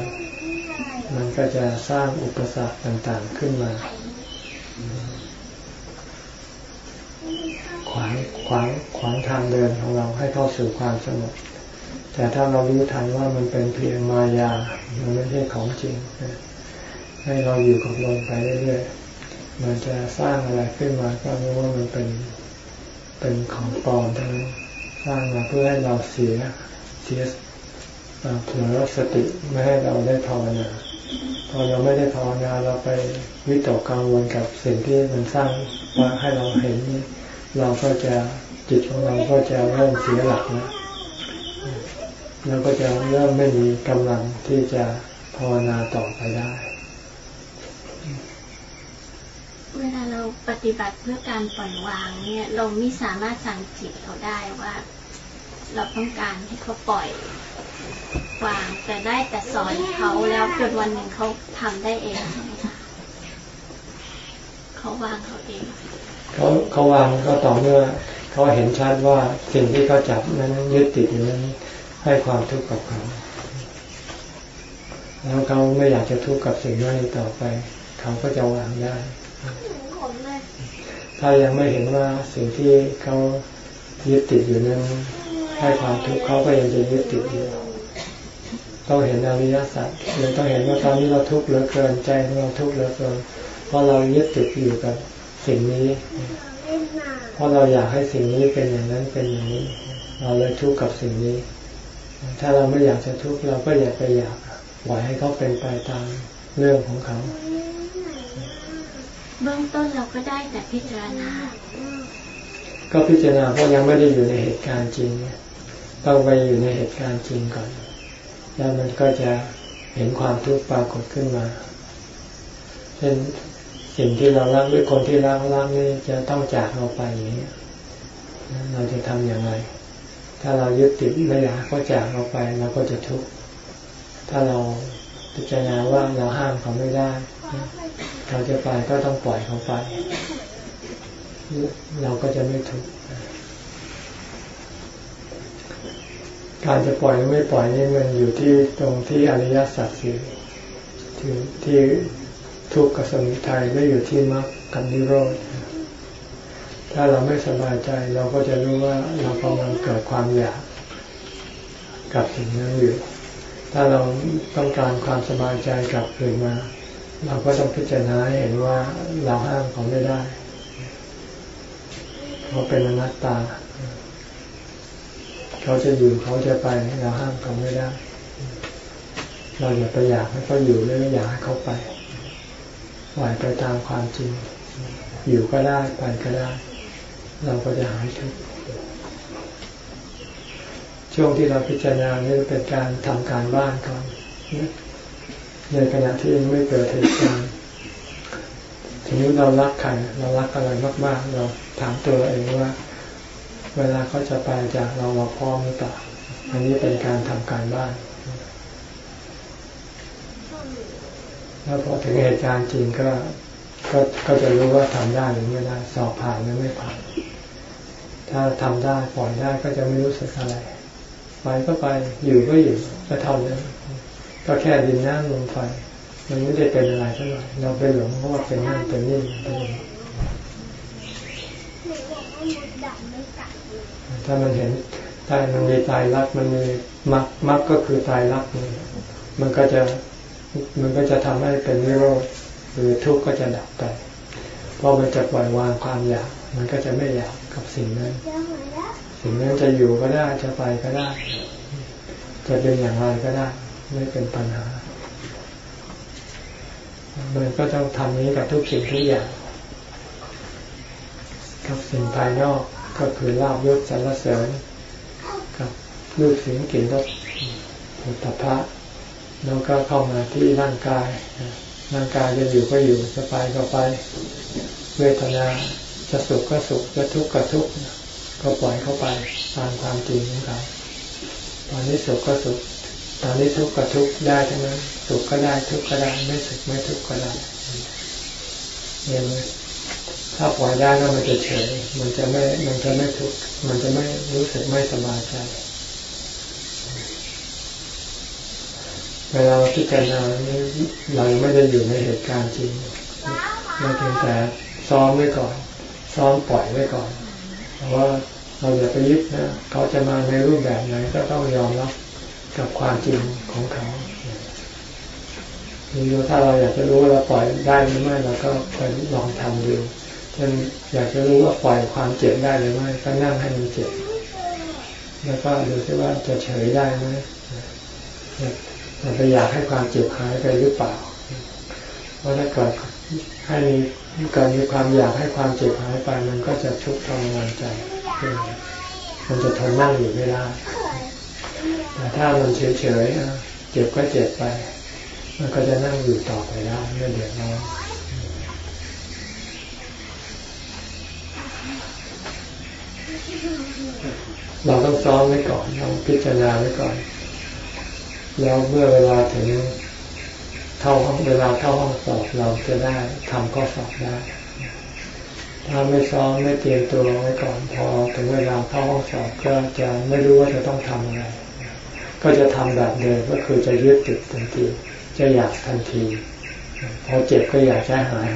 มันก็จะสร้างอุปสรรคต่างๆขึ้นมา ขวางขวางขวางทางเดินของเราให้เข้าสู่ความสงบแต่ถ้าเรารู้ทันว่ามันเป็นเพียงมายา มันไม่ใช่ของจริง ให้เราอยู่กับลมไปเรื่อยๆ มันจะสร้างอะไรขึ้นมาก็รู้ว่ามันเป็นเป็นของปลอมทั้งนั้นสร้างมาเพื่อให้เราเสียเสีสียเผลอสติไม่ให้เราได้ภาวนา พอเราไม่ได้ภาวนาเราไปวิตกกังวลกับสิ่งที่มันสร้างว่าให้เราเห็น เราก็จะจิตของเราก็จะเริ่มเสียหลักนะเราก็จะเริ่มไม่มีกำลังที่จะภาวนาต่อไปได้ เวลาเราปฏิบัติเพื่อการปล่อยวางเนี่ย เราไม่สามารถสั่งจิตเขาได้ว่า เราต้องการให้เขาปล่อย วางแต่ได้แต่สอนเขาแล้วจนวันหนึ่งเขาทำได้เองใช่ไหมคะเขาวางเขาเองเขาเขาวางก็ต่อเมื่อเขาเห็นชัดว่าสิ่งที่เขาจับนั้นยึดติดอยู่นั้นให้ความทุกข์กับเขาแล้วเขาไม่อยากจะทุกข์กับสิ่งนั้นต่อไป เขาก็จะวางได้ ถ้ายังไม่เห็นว่าสิ่งที่เขายึดติดอยู่นั้นให้ความทุกข์เขาก็ยังจะยึดติดอยู่ ต้องเห็นอริยสัจเลยต้องเห็นว่าตอนนี้เราทุกข์เหลือเกินใจของเราทุกข์เหลือเกินเพราะเรายึดติดอยู่กับสิ่งนี้ เพราะเราอยากให้สิ่งนี้เป็นอย่างนั้นเป็นอย่างนี้ เราเลยทุกข์กับสิ่งนี้ ถ้าเราไม่อยากจะทุกข์เราก็อย่าไปอยากปล่อยให้เขาเป็นไปตามเรื่องของเขา เบื้องต้นเราก็ได้แต่พิจารณา ก็พิจารณาเพราะยังไม่ได้อยู่ในเหตุการณ์จริงต้องไปอยู่ในเหตุการณ์จริงก่อน แล้วมันก็จะเห็นความทุกข์ปรากฏขึ้นมาเช่นสิ่งที่เรารักหรือคนที่รักรักนี่จะต้องจากเราไปอย่างนี้เราจะทำอย่างไร ถ้าเรายึดติดไม่อยากเขาจากเราไปเราก็จะทุกข์ ถ้าเราพิจารณาว่าเราห้ามเขาไม่ได้เขาจะไปก็ต้องปล่อยเขาไป เราก็จะไม่ทุกข์ การจะปล่อยหรือไม่ปล่อยนี่มันอยู่ที่ตรงที่อริยสัจสี่ที่ที่ทุกข์กับสมุทัยไม่อยู่ที่มรรคกับนิโรธถ้าเราไม่สบายใจเราก็จะรู้ว่าเรากำลังเกิดความอยากกับสิ่งนั้นอยู่ ถ้าเราต้องการความสบายใจกลับคืนมา เราก็ต้องพิจารณาเห็นว่าเราห้ามเขาไม่ได้เขาเป็นอนัตตา เขาจะอยู่เขาจะไปเราห้ามเขาไม่ได้ เราอย่าไปอยากให้เขาอยู่หรืออยากให้เขาไปปล่อยไปตามความจริง อยู่ก็ได้ไปก็ได้ เราก็จะหายทุกข์ช่วงที่เราพิจารณาเนี่ยเป็นการทำการบ้านก่อนในขณะที่ยังไม่เกิดเหตุการณ์ทีนี้เรารักใครเรารักอะไรมากๆ เราถามตัวเองว่า เวลาเขาจะไปจากเราเราพร้อมหรือเปล่าอันนี้เป็นการทำการบ้านแล้วพอถึงเหตุการณ์จริงก็ก็ก็จะรู้ว่าทำได้หรือไม่ได้สอบผ่านหรือไม่ผ่าน ถ้าทำได้ปล่อยได้ก็จะไม่รู้สึกอะไร ไปก็ไปอยู่ก็อยู่ก็เท่านั้นก็แค่ดินน้ำลมไฟมันไม่ได้เป็นอะไรเท่าไหร่เราไปหลงเพราะว่าเป็นนั่นเป็นนี่เป็นนี่ ถ้ามันเห็นถ้ามันมีตายรักมันมีมักมักก็คือตายรักมันก็จะมันก็จะทำให้เป็นนิโรธหรือทุกข์ก็จะดับไปพอมันจะปล่อยวางความอยาก มันก็จะไม่อยากกับสิ่งนั้นสิ่งนั้นจะอยู่ก็ได้จะไปก็ได้ จะเป็นอย่างไรก็ได้ ไม่เป็นปัญหา มันก็ต้องทำนี้กับทุกสิ่งทุกอย่าง กับสิ่งภายนอก ก็คือลาบยศสรรเสริญกับรูปเสียงกลิ่นรสผลิตภัณฑ์แล้วก็เข้ามาที่ร่างกาย ร่างกายจะอยู่ก็อยู่จะไปก็ไป เวทนาจะสุขก็สุขจะทุกข์ก็ทุกข์ก็ปล่อยเข้าไปตามความจริงของเขาตอนนี้สุขก็สุขตอนนี้ทุกข์ก็ทุกข์ได้ทั้งนั้นสุขก็ได้ทุกข์ก็ได้ไม่สุขไม่ทุกข์ก็ได้เนี่ย ถ้าปล่อยได้ก็มันจะเฉย มันจะไม่ มันจะไม่ทุกข์ มันจะไม่รู้สึกไม่สบายใจ เวลาพิจารณาเราไม่ได้อยู่ในเหตุการณ์จริงเราเพียงแต่ซ้อมไว้ก่อน ซ้อมปล่อยไว้ก่อนเพราะว่าเราอย่าไปยึดนะ เขาจะมาในรูปแบบไหนก็ต้องยอมรับกับความจริงของเขานี่ถ้าเราอยากจะรู้ว่าเราปล่อยได้หรือไม่เราก็ไปลองทำดู ช่นอยากจะรู้ว่าปล่อยความเจ็บได้หรือไม่ก็นั่งให้มันเจ็บ แล้วก็ดูซิว่าจะเฉยได้ไหมมันไปอยากให้ความเจ็บหายไปหรือเปล่า เพราะถ้าเกิดให้มีเกิดมีความอยากให้ความเจ็บหายไป มันก็จะทุกข์ทรมานใจ มันจะทนนั่งอยู่ไม่ได้แต่ถ้ามันเฉยๆเจ็บก็เจ็บไป มันก็จะนั่งอยู่ต่อไปได้ไม่เดือดร้อน เราต้องซ้อมไว้ก่อนต้องพิจารณาไว้ก่อน แล้วเมื่อเวลาถึงเท่าห้องเวลาเข้าห้องสอบเราจะได้ทำข้อสอบได้ ถ้าไม่ซ้อมไม่เตรียมตัวไว้ก่อน พอถึงเวลาเข้าห้องสอบก็จะไม่รู้ว่าจะต้องทำอะไร ก็จะทำแบบเดิมก็คือจะยึดติดทันที จะอยากทันที พอเจ็บก็อยากจะหาย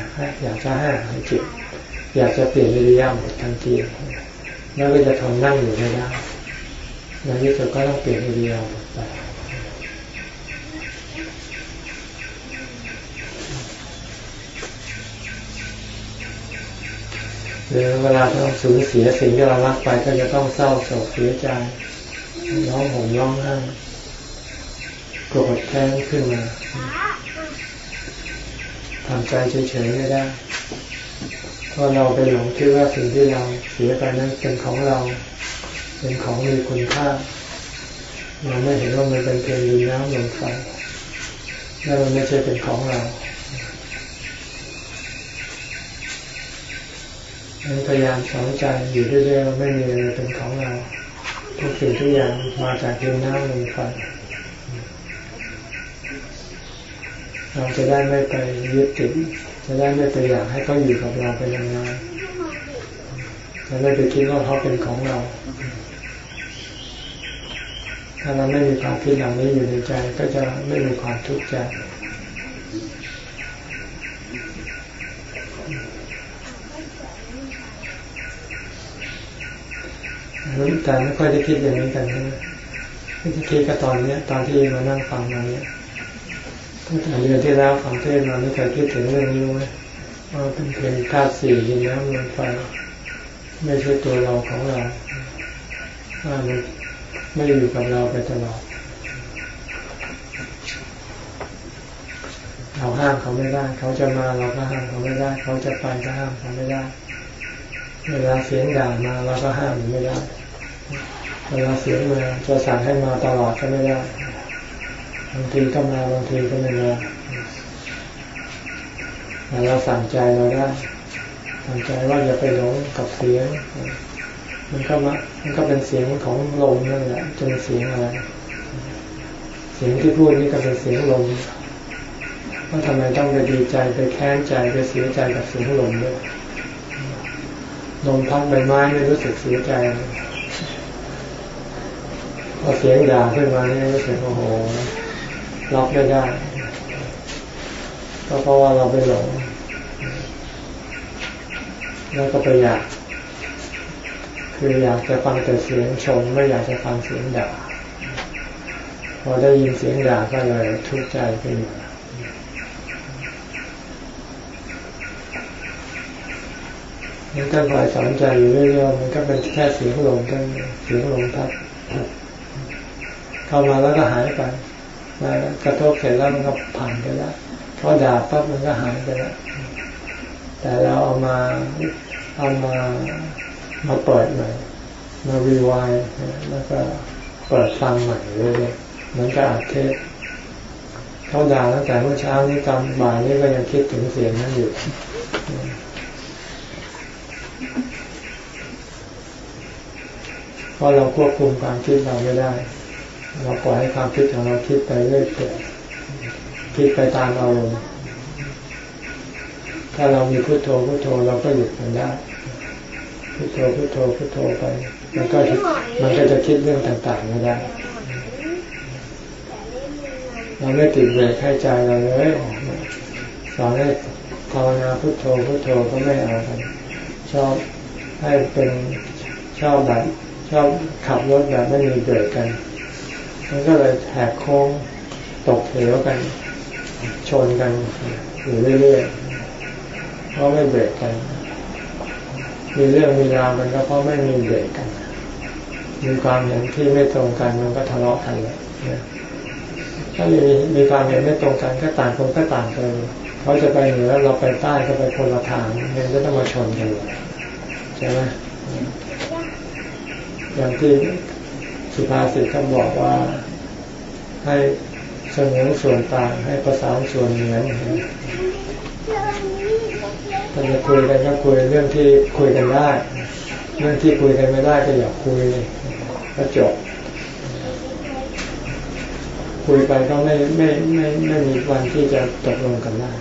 อยากจะให้หายเจ็บอยากจะเปลี่ยนวิริยะหมดทันที แล้วก็จะทนนั่งอยู่ไม่ได้ในที่สุดก็ต้องเปลี่ยนวิริยะหมดไปหรือเวลาต้องสูญเสียสิ่งที่เรารักไปก็จะต้องเศร้าโศกเสียใจร้องห่มร้องไห้โกรธแค้นขึ้นมาทำใจเฉยๆไม่ได้ เพราะเราไปหลงคิดว่าสิ่งที่เราเสียไปนั้นเป็นของเรา เป็นของมีคุณค่าเราไม่เห็นว่ามันเป็นเพียงดินน้ำลมไฟแล้วมันไม่ใช่เป็นของเราพยายามสอนใจอยู่เรื่อยๆว่าไม่มีอะไรเป็นของเราทุกสิ่งทุกอย่างมาจากดินน้ำลมไฟเราจะได้ไม่ไปยึดติด จะได้ไม่ไปอยากให้เขาอยู่กับเราไปนานๆจะไม่ไปคิดว่าเขาเป็นของเรา ถ้าเราไม่มีความคิดเหล่างนี้อยู่ในใจ ก็จะไม่มีความทุกข์ใจแต่ไม่ค่อยได้คิดอย่างนี้กันนะที่ได้คิดก็ตอนเนี้ย ตอนที่มานั่งฟังมาเนี้ย ตั้งแต่เดือนที่แล้วฟังเทศมาไม่เคยคิดถึงเรื่องนี้ไหมว่าเป็นเพียงธาตุสี่ยินน้ำลมไฟไม่ใช่ตัวเราของเราว่ามันไม่อยู่กับเราไปตลอดเราห้ามเขาไม่ได้ เขาจะมาเราก็ห้ามเขาไม่ได้ เขาจะไปก็ห้ามเขาไม่ได้ เวลาเสียงด่ามาเราก็ห้ามไม่ได้ เวลาเสียงมาจะสั่งให้มาตลอดก็ไม่ได้ บางทีก็มาบางทีก็ไม่มาแต่เราสั่งใจเราได้สั่งใจว่าอย่าไปหลงกับเสียง มันก็มามันก็เป็นเสียงของลมนั่นแหละจนเสียงอะไร เสียงที่พูดนี่ก็เป็นเสียงลมว่าทำไมต้องไปดีใจไปแค้นใจไปเสียใจกับเสียงลมด้วยลมพัดใบไม้ไม่รู้สึกเสียใจพอเสียงด่าขึ้นมาเนี่รู้สึกโอ้โห รับไม่ได้ก็เพราะว่าเราไปหลงแล้วก็ไปอยาก คืออยากจะฟังแต่เสียงชม ไม่อยากจะฟังเสียงด่าพอได้ยินเสียงด่าก็เลยทุกข์ใจขึ้นมามันก็คอยสอนใจอยู่เรื่อยๆมันก็เป็นแค่เสียงลมกันเสียงลมพัดเข้ามาแล้วก็หายไป กระทบเสร็จแล้วมันก็ผ่านไปแล้วพอด่าปั๊บมันก็หายไปแล้ว แต่เราเอามาเอามามาเปิดใหม่มารีวายแล้วก็เปิดฟังใหม่เรื่อยๆเหมือนกับอัดเทปเขาด่าตั้งแต่เมื่อเช้านี้ตอนบ่ายนี้ก็ยังคิดถึงเสียงนั้นอยู่เพราะเราควบคุมความคิดเราไม่ได้ เราปล่อยให้ความคิดของเราคิดไปเรื่อยๆคิดไปตามอารมณ์ถ้าเรามีพุโทโธพุโทโธเราก็หยุดมันได้พุโทโธพุโทโธพุโทโธไป มันก็มันก็จะคิดเรื่องต่างๆไม่ได้เราไม่ติดเบรกให้ใจเราเลยสอนให้ภาวนาพุโทโธพุโทโธก็ไม่เอากันชอบให้เป็นชอบแบบชอบขับรถแบบไม่มีเบรกกัน มันก็เลยแหกโค้งตกเหวกัน ชนกันอยู่เรื่อยๆเพราะไม่เบรกกัน มีเรื่องมีราวกันก็เพราะไม่มีเบรกกันมมีความเห็นที่ไม่ตรงกันมันก็ทะเลาะกันเลยถ้ามีมีความเห็นไม่ตรงกันก็ต่างคนก็ต่างไปเขาจะไปเหนือเราไปใต้ก็ไปคนละทางมันก็ต้องมาชนกันใช่ไหมอย่างที่สุภาษิตเขาบอกว่า ให้เสมอส่วนต่างให้ประสานส่วนเหมือนถ้าจะคุยกันก็คุยเรื่องที่คุยกันได้ เรื่องที่คุยกันไม่ได้ก็อย่าคุยก็จบ คุยไปก็ไม่ไม่ไม่ไม่มีวันที่จะตกลงกันได้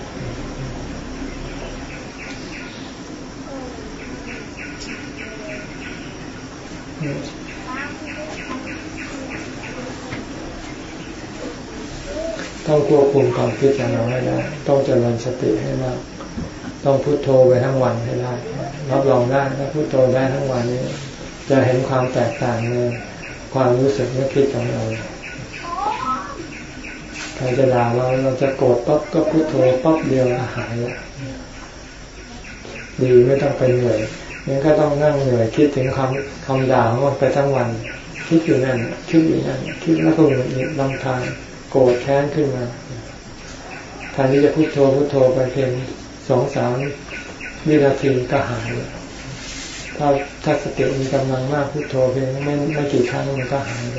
ต้องควบคุมความคิดของเราให้ได้ ต้องเจริญสติให้มาก ต้องพุโทโธไปทั้งวันให้ได้ รับรองได้ถ้าพุโทโธได้ทั้งวันนี้ จะเห็นความแตกต่างในความรู้สึกนึกคิดของเราใครจะด่าเราเราจะโกรธปั๊บก็พุโทโธปั๊บเดียวหายละดีไม่ต้องเป็นเหนื่อยงั้นก็ต้องนั่งเหนื่อยคิดถึงคำคำด่าของมันไปทั้งวัน คิดอยู่นั่นคิดอยู่นั่นคิดแล้วก็หงุดหงิดลำคาญ โกรธแค้นขึ้นมาแทนที่จะพุโทโธพุโทโธไปเพียงสองสามวินาทีก็หายถ้าถ้าสติมีกำลังมากพุโทโธเพียงไม่ไม่กี่ครั้งมันก็หายไป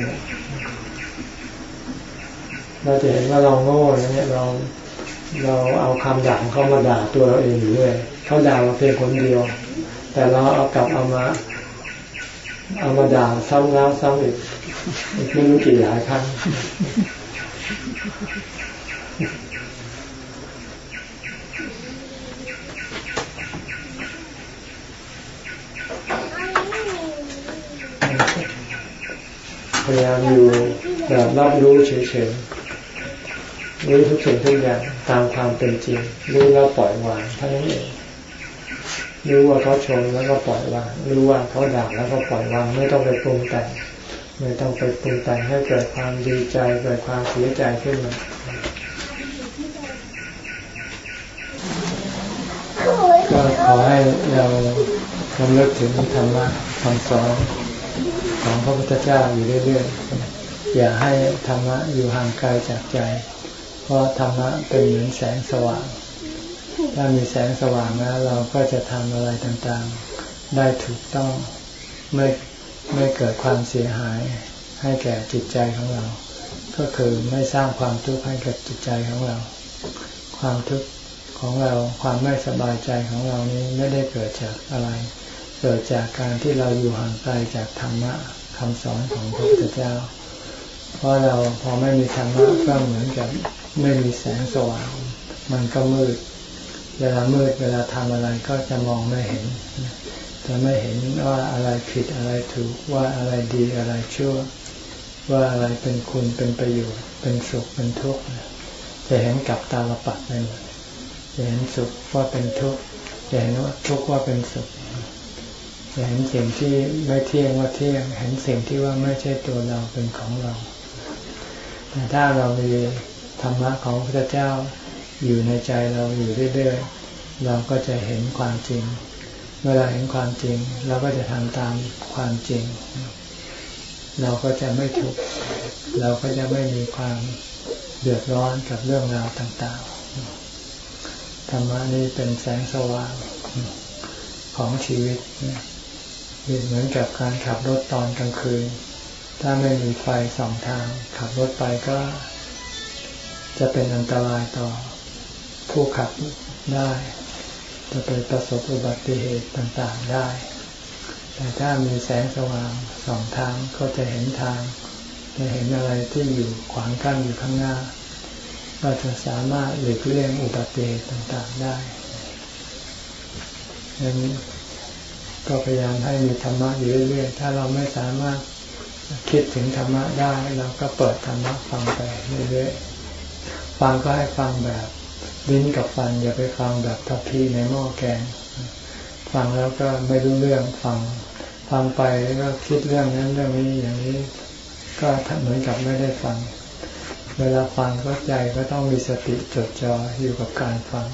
เราจะเห็นว่าเราโง่เนี่ยเราเราเอาคำด่าของเขามาด่าตัวเราเองอยู่ด้วยเขาด่าเราเพียงคนเดียว แต่เราเอากลับเอามา เอามาด่าซ้ำแล้วซ้ำอีกไม่รู้กี่หลายครั้ง พยายามอยู่แบบรับรู้เฉยๆรู้ทุกสิ่งทุกอย่างตามความเป็นจริง รู้แล้วปล่อยวางเท่านั้นเองรู้ว่าเขาชมแล้วก็ปล่อยวาง รู้ว่าเขาด่าแล้วก็ปล่อยวาง ไม่ต้องไปปรุงแต่ง ไม่ต้องไปปรุงแต่งให้เกิดความดีใจเกิดความเสียใจขึ้นมาก็ขอให้เราคำเลิกถึงธรรมะคำสอนของพระพุทธเจ้าอยู่เรื่อยๆ อย่าให้ธรรมะอยู่ห่างไกลจากใจ เพราะธรรมะเป็นเหมือนแสงสว่าง ถ้ามีแสงสว่างแล้วเราก็จะทำอะไรต่างๆ ได้ถูกต้องไม่ ไม่เกิดความเสียหายให้แก่จิตใจของเรา ก็คือไม่สร้างความทุกข์ให้กับจิตใจของเรา ความทุกข์ของเราความไม่สบายใจของเรานี้ไม่ได้เกิดจากอะไร เกิดจากการที่เราอยู่ห่างไกลจากธรรมะคำสอนของพระพุทธเจ้า เพราะเราพอไม่มีธรรมะก็เหมือนกับไม่มีแสงสว่าง มันก็มืด เวลามืดเวลาทำอะไรก็จะมองไม่เห็น จะไม่เห็นว่าอะไรผิดอะไรถูกว่าอะไรดีอะไรชั่ว ว่าอะไรเป็นคุณเป็นประโยชน์ เป็นสุขเป็นทุกข์จะเห็นกับตาลปัดไปหมดจะเห็นสุขว่าเป็นทุกข์จะเห็นว่าทุกข์ว่าเป็นสุขเห็นสิ่งที่ไม่เที่ยงว่าเที่ยงเห็นสิ่งที่ว่าไม่ใช่ตัวเราเป็นของเราแต่ถ้าเรามีธรรมะของพระเจ้าอยู่ในใจเราอยู่เรื่อยๆเราก็จะเห็นความจริง เมื่อเราเห็นความจริง เราก็จะทำตามความจริง เราก็จะไม่ทุกข์เราก็จะไม่มีความเดือดร้อนกับเรื่องราวต่างๆธรรมะนี้เป็นแสงสว่างของชีวิตเหมือนกับการขับรถตอนกลางคืน ถ้าไม่มีไฟสองทาง ขับรถไปก็ จะเป็นอันตรายต่อผู้ขับได้ จะไปประสบอุบัติเหตุต่างๆได้ แต่ถ้ามีแสงสว่างสองทางก็จะเห็นทาง จะเห็นอะไรที่อยู่ขวางกั้นอยู่ข้างหน้า ก็จะสามารถหลีกเลี่ยงอุบัติเหตุต่างๆได้ดังนี้ก็พยายามให้มีธรรมะอยู่เรื่อยๆ ถ้าเราไม่สามารถคิดถึงธรรมะได้ เราก็เปิดธรรมะฟังไปเรื่อยๆ ฟังก็ให้ฟังแบบ ลิ้นกับฟันอย่าไปฟังแบบทัพพีในหม้อแกง ฟังแล้วก็ไม่รู้เรื่องฟัง ฟังไปก็คิดเรื่องนั้นเรื่องนี้อย่างนี้ ก็เหมือนกับไม่ได้ฟัง เวลาฟังก็ใจก็ต้องมีสติจดจ่ออยู่กับการฟัง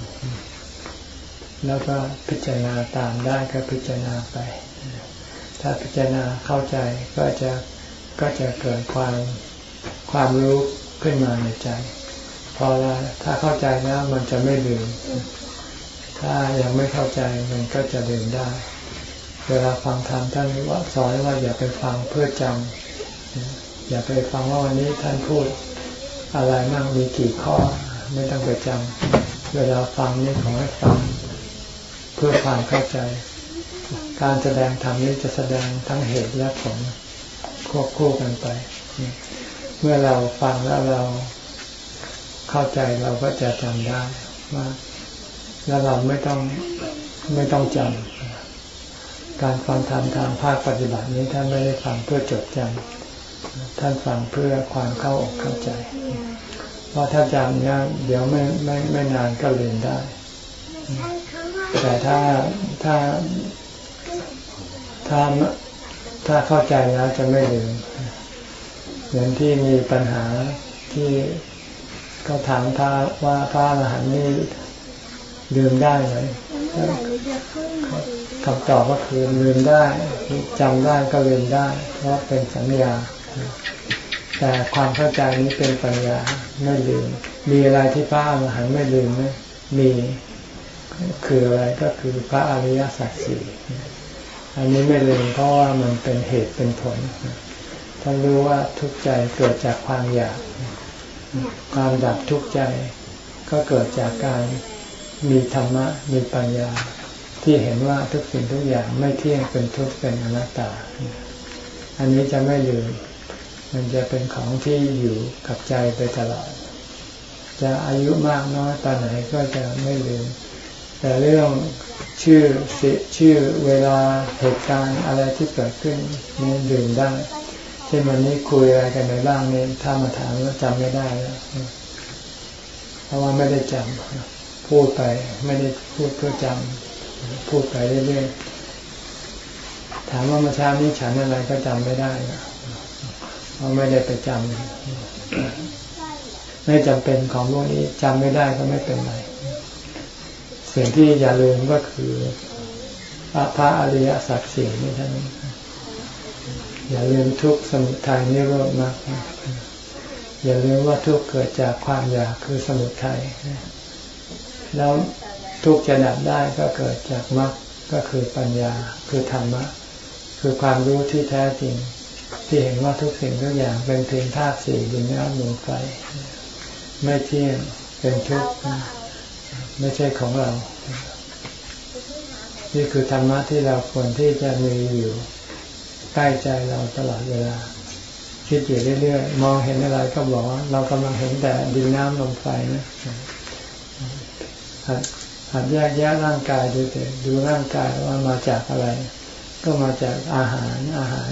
แล้วก็พิจารณาตามได้ก็พิจารณาไปถถ้าพิจารณาเข้าใจก็จะก็จะเกิดความความรู้ขึ้นมาในใจ พอละถ้าเข้าใจแล้วมันจะไม่ลืม ถ้ายังไม่เข้าใจมันก็จะลืมได้ เวลาฟังธรรมท่านว่าสอนว่าอย่าไปฟังเพื่อจำอย่าไปฟังว่าวันนี้ท่านพูดอะไรมั่งมีกี่ข้อ ไม่ต้องไปจำเวลาฟังนี่ขอให้ฟังเพื่อความเข้าใจ การแสดงธรรมนี้จะแสดงทั้งเหตุและผลควบคู่กันไป เมื่อเราฟังแล้วเรา เข้าใจเราก็จะจำได้ว่าแล้วเราไม่ต้องไม่ต้องจำการฟังธรรมทางภาคปฏิบัตินี้ท่านไม่ได้ฟังเพื่อจดจำท่านฟังเพื่อความเข้าอกเข้าใจ เพราะถ้าจำเนี่ยเดี๋ยวไม่ไม่ไม่นานก็ลืมได้ แต่ถ้าถ้าถ้าถ้าเข้าใจแล้วจะไม่ลืมเหมือนที่มีปัญหาที่ ก็ถามพระว่าพระอรหันต์นี่ลืมได้ไหมคำตอบก็คือลืมได้จำได้ก็ลืมได้ เพราะเป็นสัญญา แต่ความเข้าใจนี้เป็นปัญญาไม่ลืม มีอะไรที่พระอรหันต์ไม่ลืมไหมมีคืออะไรก็คือพระอริยสัจสี่อันนี้ไม่ลืมเพราะว่ามันเป็นเหตุเป็นผลท่านรู้ว่าทุกข์ใจเกิดจากความอยาก ความดับทุกข์ใจ ก็เกิดจากการมีธรรมะมีปัญญา ที่เห็นว่าทุกสิ่งทุกอย่างไม่เที่ยงเป็นทุกข์เป็นอนัตตา อันนี้จะไม่ลืมมันจะเป็นของที่อยู่กับใจไปตลอด จะอายุมากน้อยตอนไหนก็จะไม่ลืม แต่เรื่องชื่อชื่อเวลาเหตุการณ์อะไรที่เกิดขึ้นนี่ลืมได้ ช่นวันนี้คุยอะไรกันในบ้างนี่ถ้ามาถามก็จำไม่ได้แล้วเพราะว่าไม่ได้จำพูดไป ไม่ได้พูดเพื่อจำพูดไปเรื่อยๆถามว่ามื่อเช้านี้ฉันอะไรก็จำไม่ได้เพราะไม่ได้ไปจำไม่จำเป็นของพวกนี้จำไม่ได้ก็ไม่เป็นไรสิ่งที่อย่าลืมก็คือพระอริยสัจสี่นี่ท่าน อย่าลืมทุกสมุทัยนิโรธมากอย่าลืมว่าทุกเกิดจากความอยากคือสมุทัยแล้วทุกจะดับได้ก็เกิดจากมรรคก็คือปัญญาคือธรรมะ คือความรู้ที่แท้จริง ที่เห็นว่าทุกสิ่งทุกอย่างเป็นเพียงธาตุสี่ดินน้ำลมไฟไม่เที่ยงเป็นทุกข์ไม่ใช่ของเรา นี่คือธรรมะที่เราควรที่จะมีอยู่ ใกล้ใจเราตลอดเวลา คิดอยู่เรื่อยๆ มองเห็นอะไรก็บอกว่าเรากำลังเห็นแต่ดินน้ำลมไฟนะหัดหัดแยกแยะร่างกายดูแต่ดูร่างกายว่ามาจากอะไร ก็มาจากอาหารอาหาร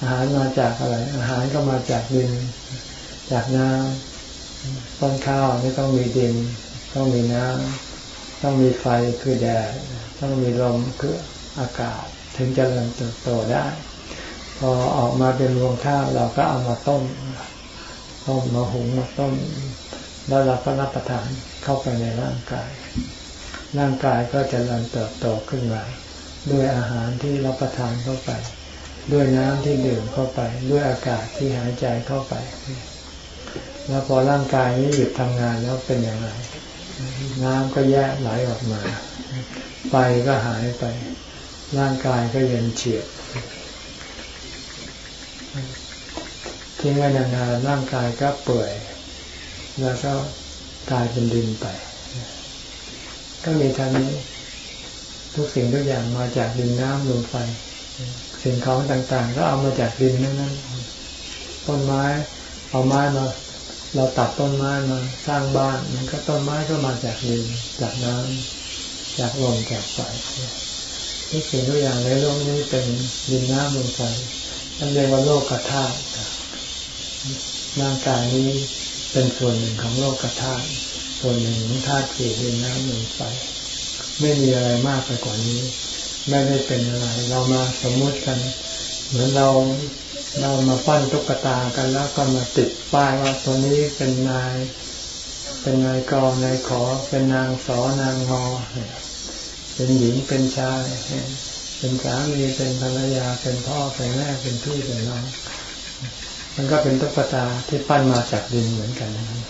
อาหารมาจากอะไร อาหารก็มาจากดิน จากน้ำต้นข้าวนี่ต้องมีดิน ต้องมีน้ำต้องมีไฟคือแดดต้องมีลมคืออากาศถึงจะเริ่มเติบโตได้ พอออกมาเป็นรวงข้าวเราก็เอามาต้ม ต้มมาหุงมาต้ม แล้วเราก็รับประทานเข้าไปในร่างกาย ร่างกายก็จะเริ่มเติบโตขึ้นมาด้วยอาหารที่รับประทานเข้าไป ด้วยน้ำที่ดื่มเข้าไป ด้วยอากาศที่หายใจเข้าไป แล้วพอร่างกายนี้หยุดทำงานแล้วเป็นอย่างไร น้ำก็แยกไหลออกมาไฟก็หายไป ร่างกายก็เย็นเฉียบ ทิ้งไว้นานๆร่างกายก็เปื่อย แล้วก็กลายเป็นดินไป ก็มีทางนี้ทุกสิ่งทุกอย่างมาจากดินน้ำลมไฟ สิ่งของต่างๆ ก็เอามาจากดินนั่นนั้นต้นไม้เอาไม้มา เราตัดต้นไม้มาสร้างบ้าน มันก็ต้นไม้ก็มาจากดินจากน้ำจากลมจากไฟทุกสิ่งทุกอย่างในโลกนี้เป็นดินน้ำลมไฟนั่นเรียกว่าโลกกระทา ร่างกายนี้เป็นส่วนหนึ่งของโลกกระทาส่วนหนึ่งของธาตุสี่ดินน้ำลมไฟไม่มีอะไรมากไปกว่านี้ ไม่ได้เป็นอะไร เรามาสมมติกัน เหมือนเราเรามาปั้นตุ๊กตากันแล้วก็มาติดป้ายว่าตัวนี้เป็นนาย เป็นนายกนายขอ เป็นนางสอนางงอเป็นหญิงเป็นชายเป็นสามีเป็นภรรยาเป็นพ่อเป็นแม่เป็นพี่เป็นน้อง มันก็เป็นตุ๊กตาที่ปั้นมาจากดินเหมือนกันนะครับ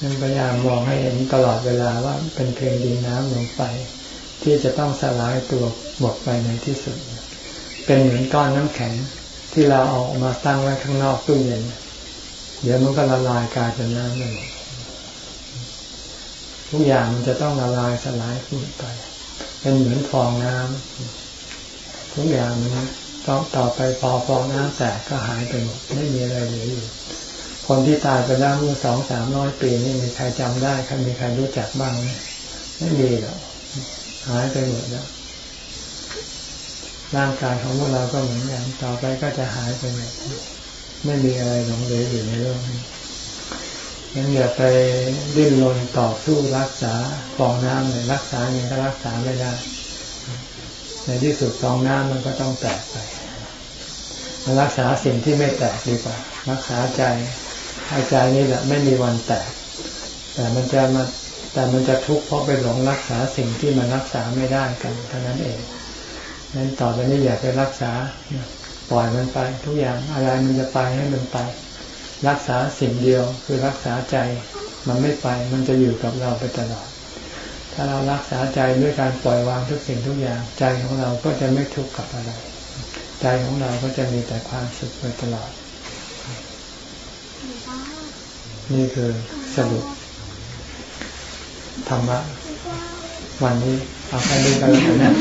นั่นพยายามมองให้เห็นตลอดเวลาว่าเป็นเพียงดินน้ำลงไปที่จะต้องสลายตัวหมดไปในที่สุด เป็นเหมือนก้อนน้ำแข็งที่เราเอาออกมาตั้งไว้ข้างนอกตู้เย็น เดี๋ยวมันก็ละลายกลายเป็นน้ำไปหมดทุกอย่างมันจะต้องละลายสลายหมดไป เป็นเหมือนฟองน้ำทุกอย่างมัน ต้องต่อไปพอฟองน้ำแตกก็หายไปหมดไม่มีอะไรเหลืออยู่คนที่ตายไปแล้วเมื่อสองสามร้อยปีนี่มีใครจำได้ใครมีใครรู้จักบ้างไหมไม่มีหรอกหายไปหมดแล้วร่างกายของพวกเราก็เหมือนกันต่อไปก็จะหายไปหมดไม่มีอะไรหลงเหลืออยู่ในโลกนี้ยังอย่าไปดิ้นรนต่อสู้รักษาฟองน้ำเลยรักษาเองก็รักษาไม่ได้ ในที่สุดฟองน้ำมันก็ต้องแตกไป มารักษาสิ่งที่ไม่แตกดีกว่า รักษาใจให้ใจนี่แหละไม่มีวันแตก แต่มันจะมาแต่มันจะทุกข์เพราะไปหลงรักษาสิ่งที่มันรักษาไม่ได้กันเท่านั้นเองนั้นต่อไปนี้อย่าไปรักษาปล่อยมันไป ทุกอย่างอะไรมันจะไปให้มันไป รักษาสิ่งเดียวคือรักษาใจมันไม่ไปมันจะอยู่กับเราไปตลอด ถ้าเรารักษาใจด้วยการปล่อยวางทุกสิ่งทุกอย่างใจของเราก็จะไม่ทุกข์กับอะไร ใจของเราก็จะมีแต่ความสุขไปตลอด นี่คือสรุปธรรมะวันนี้เอาแค่นี้ก็แล้วกันนะ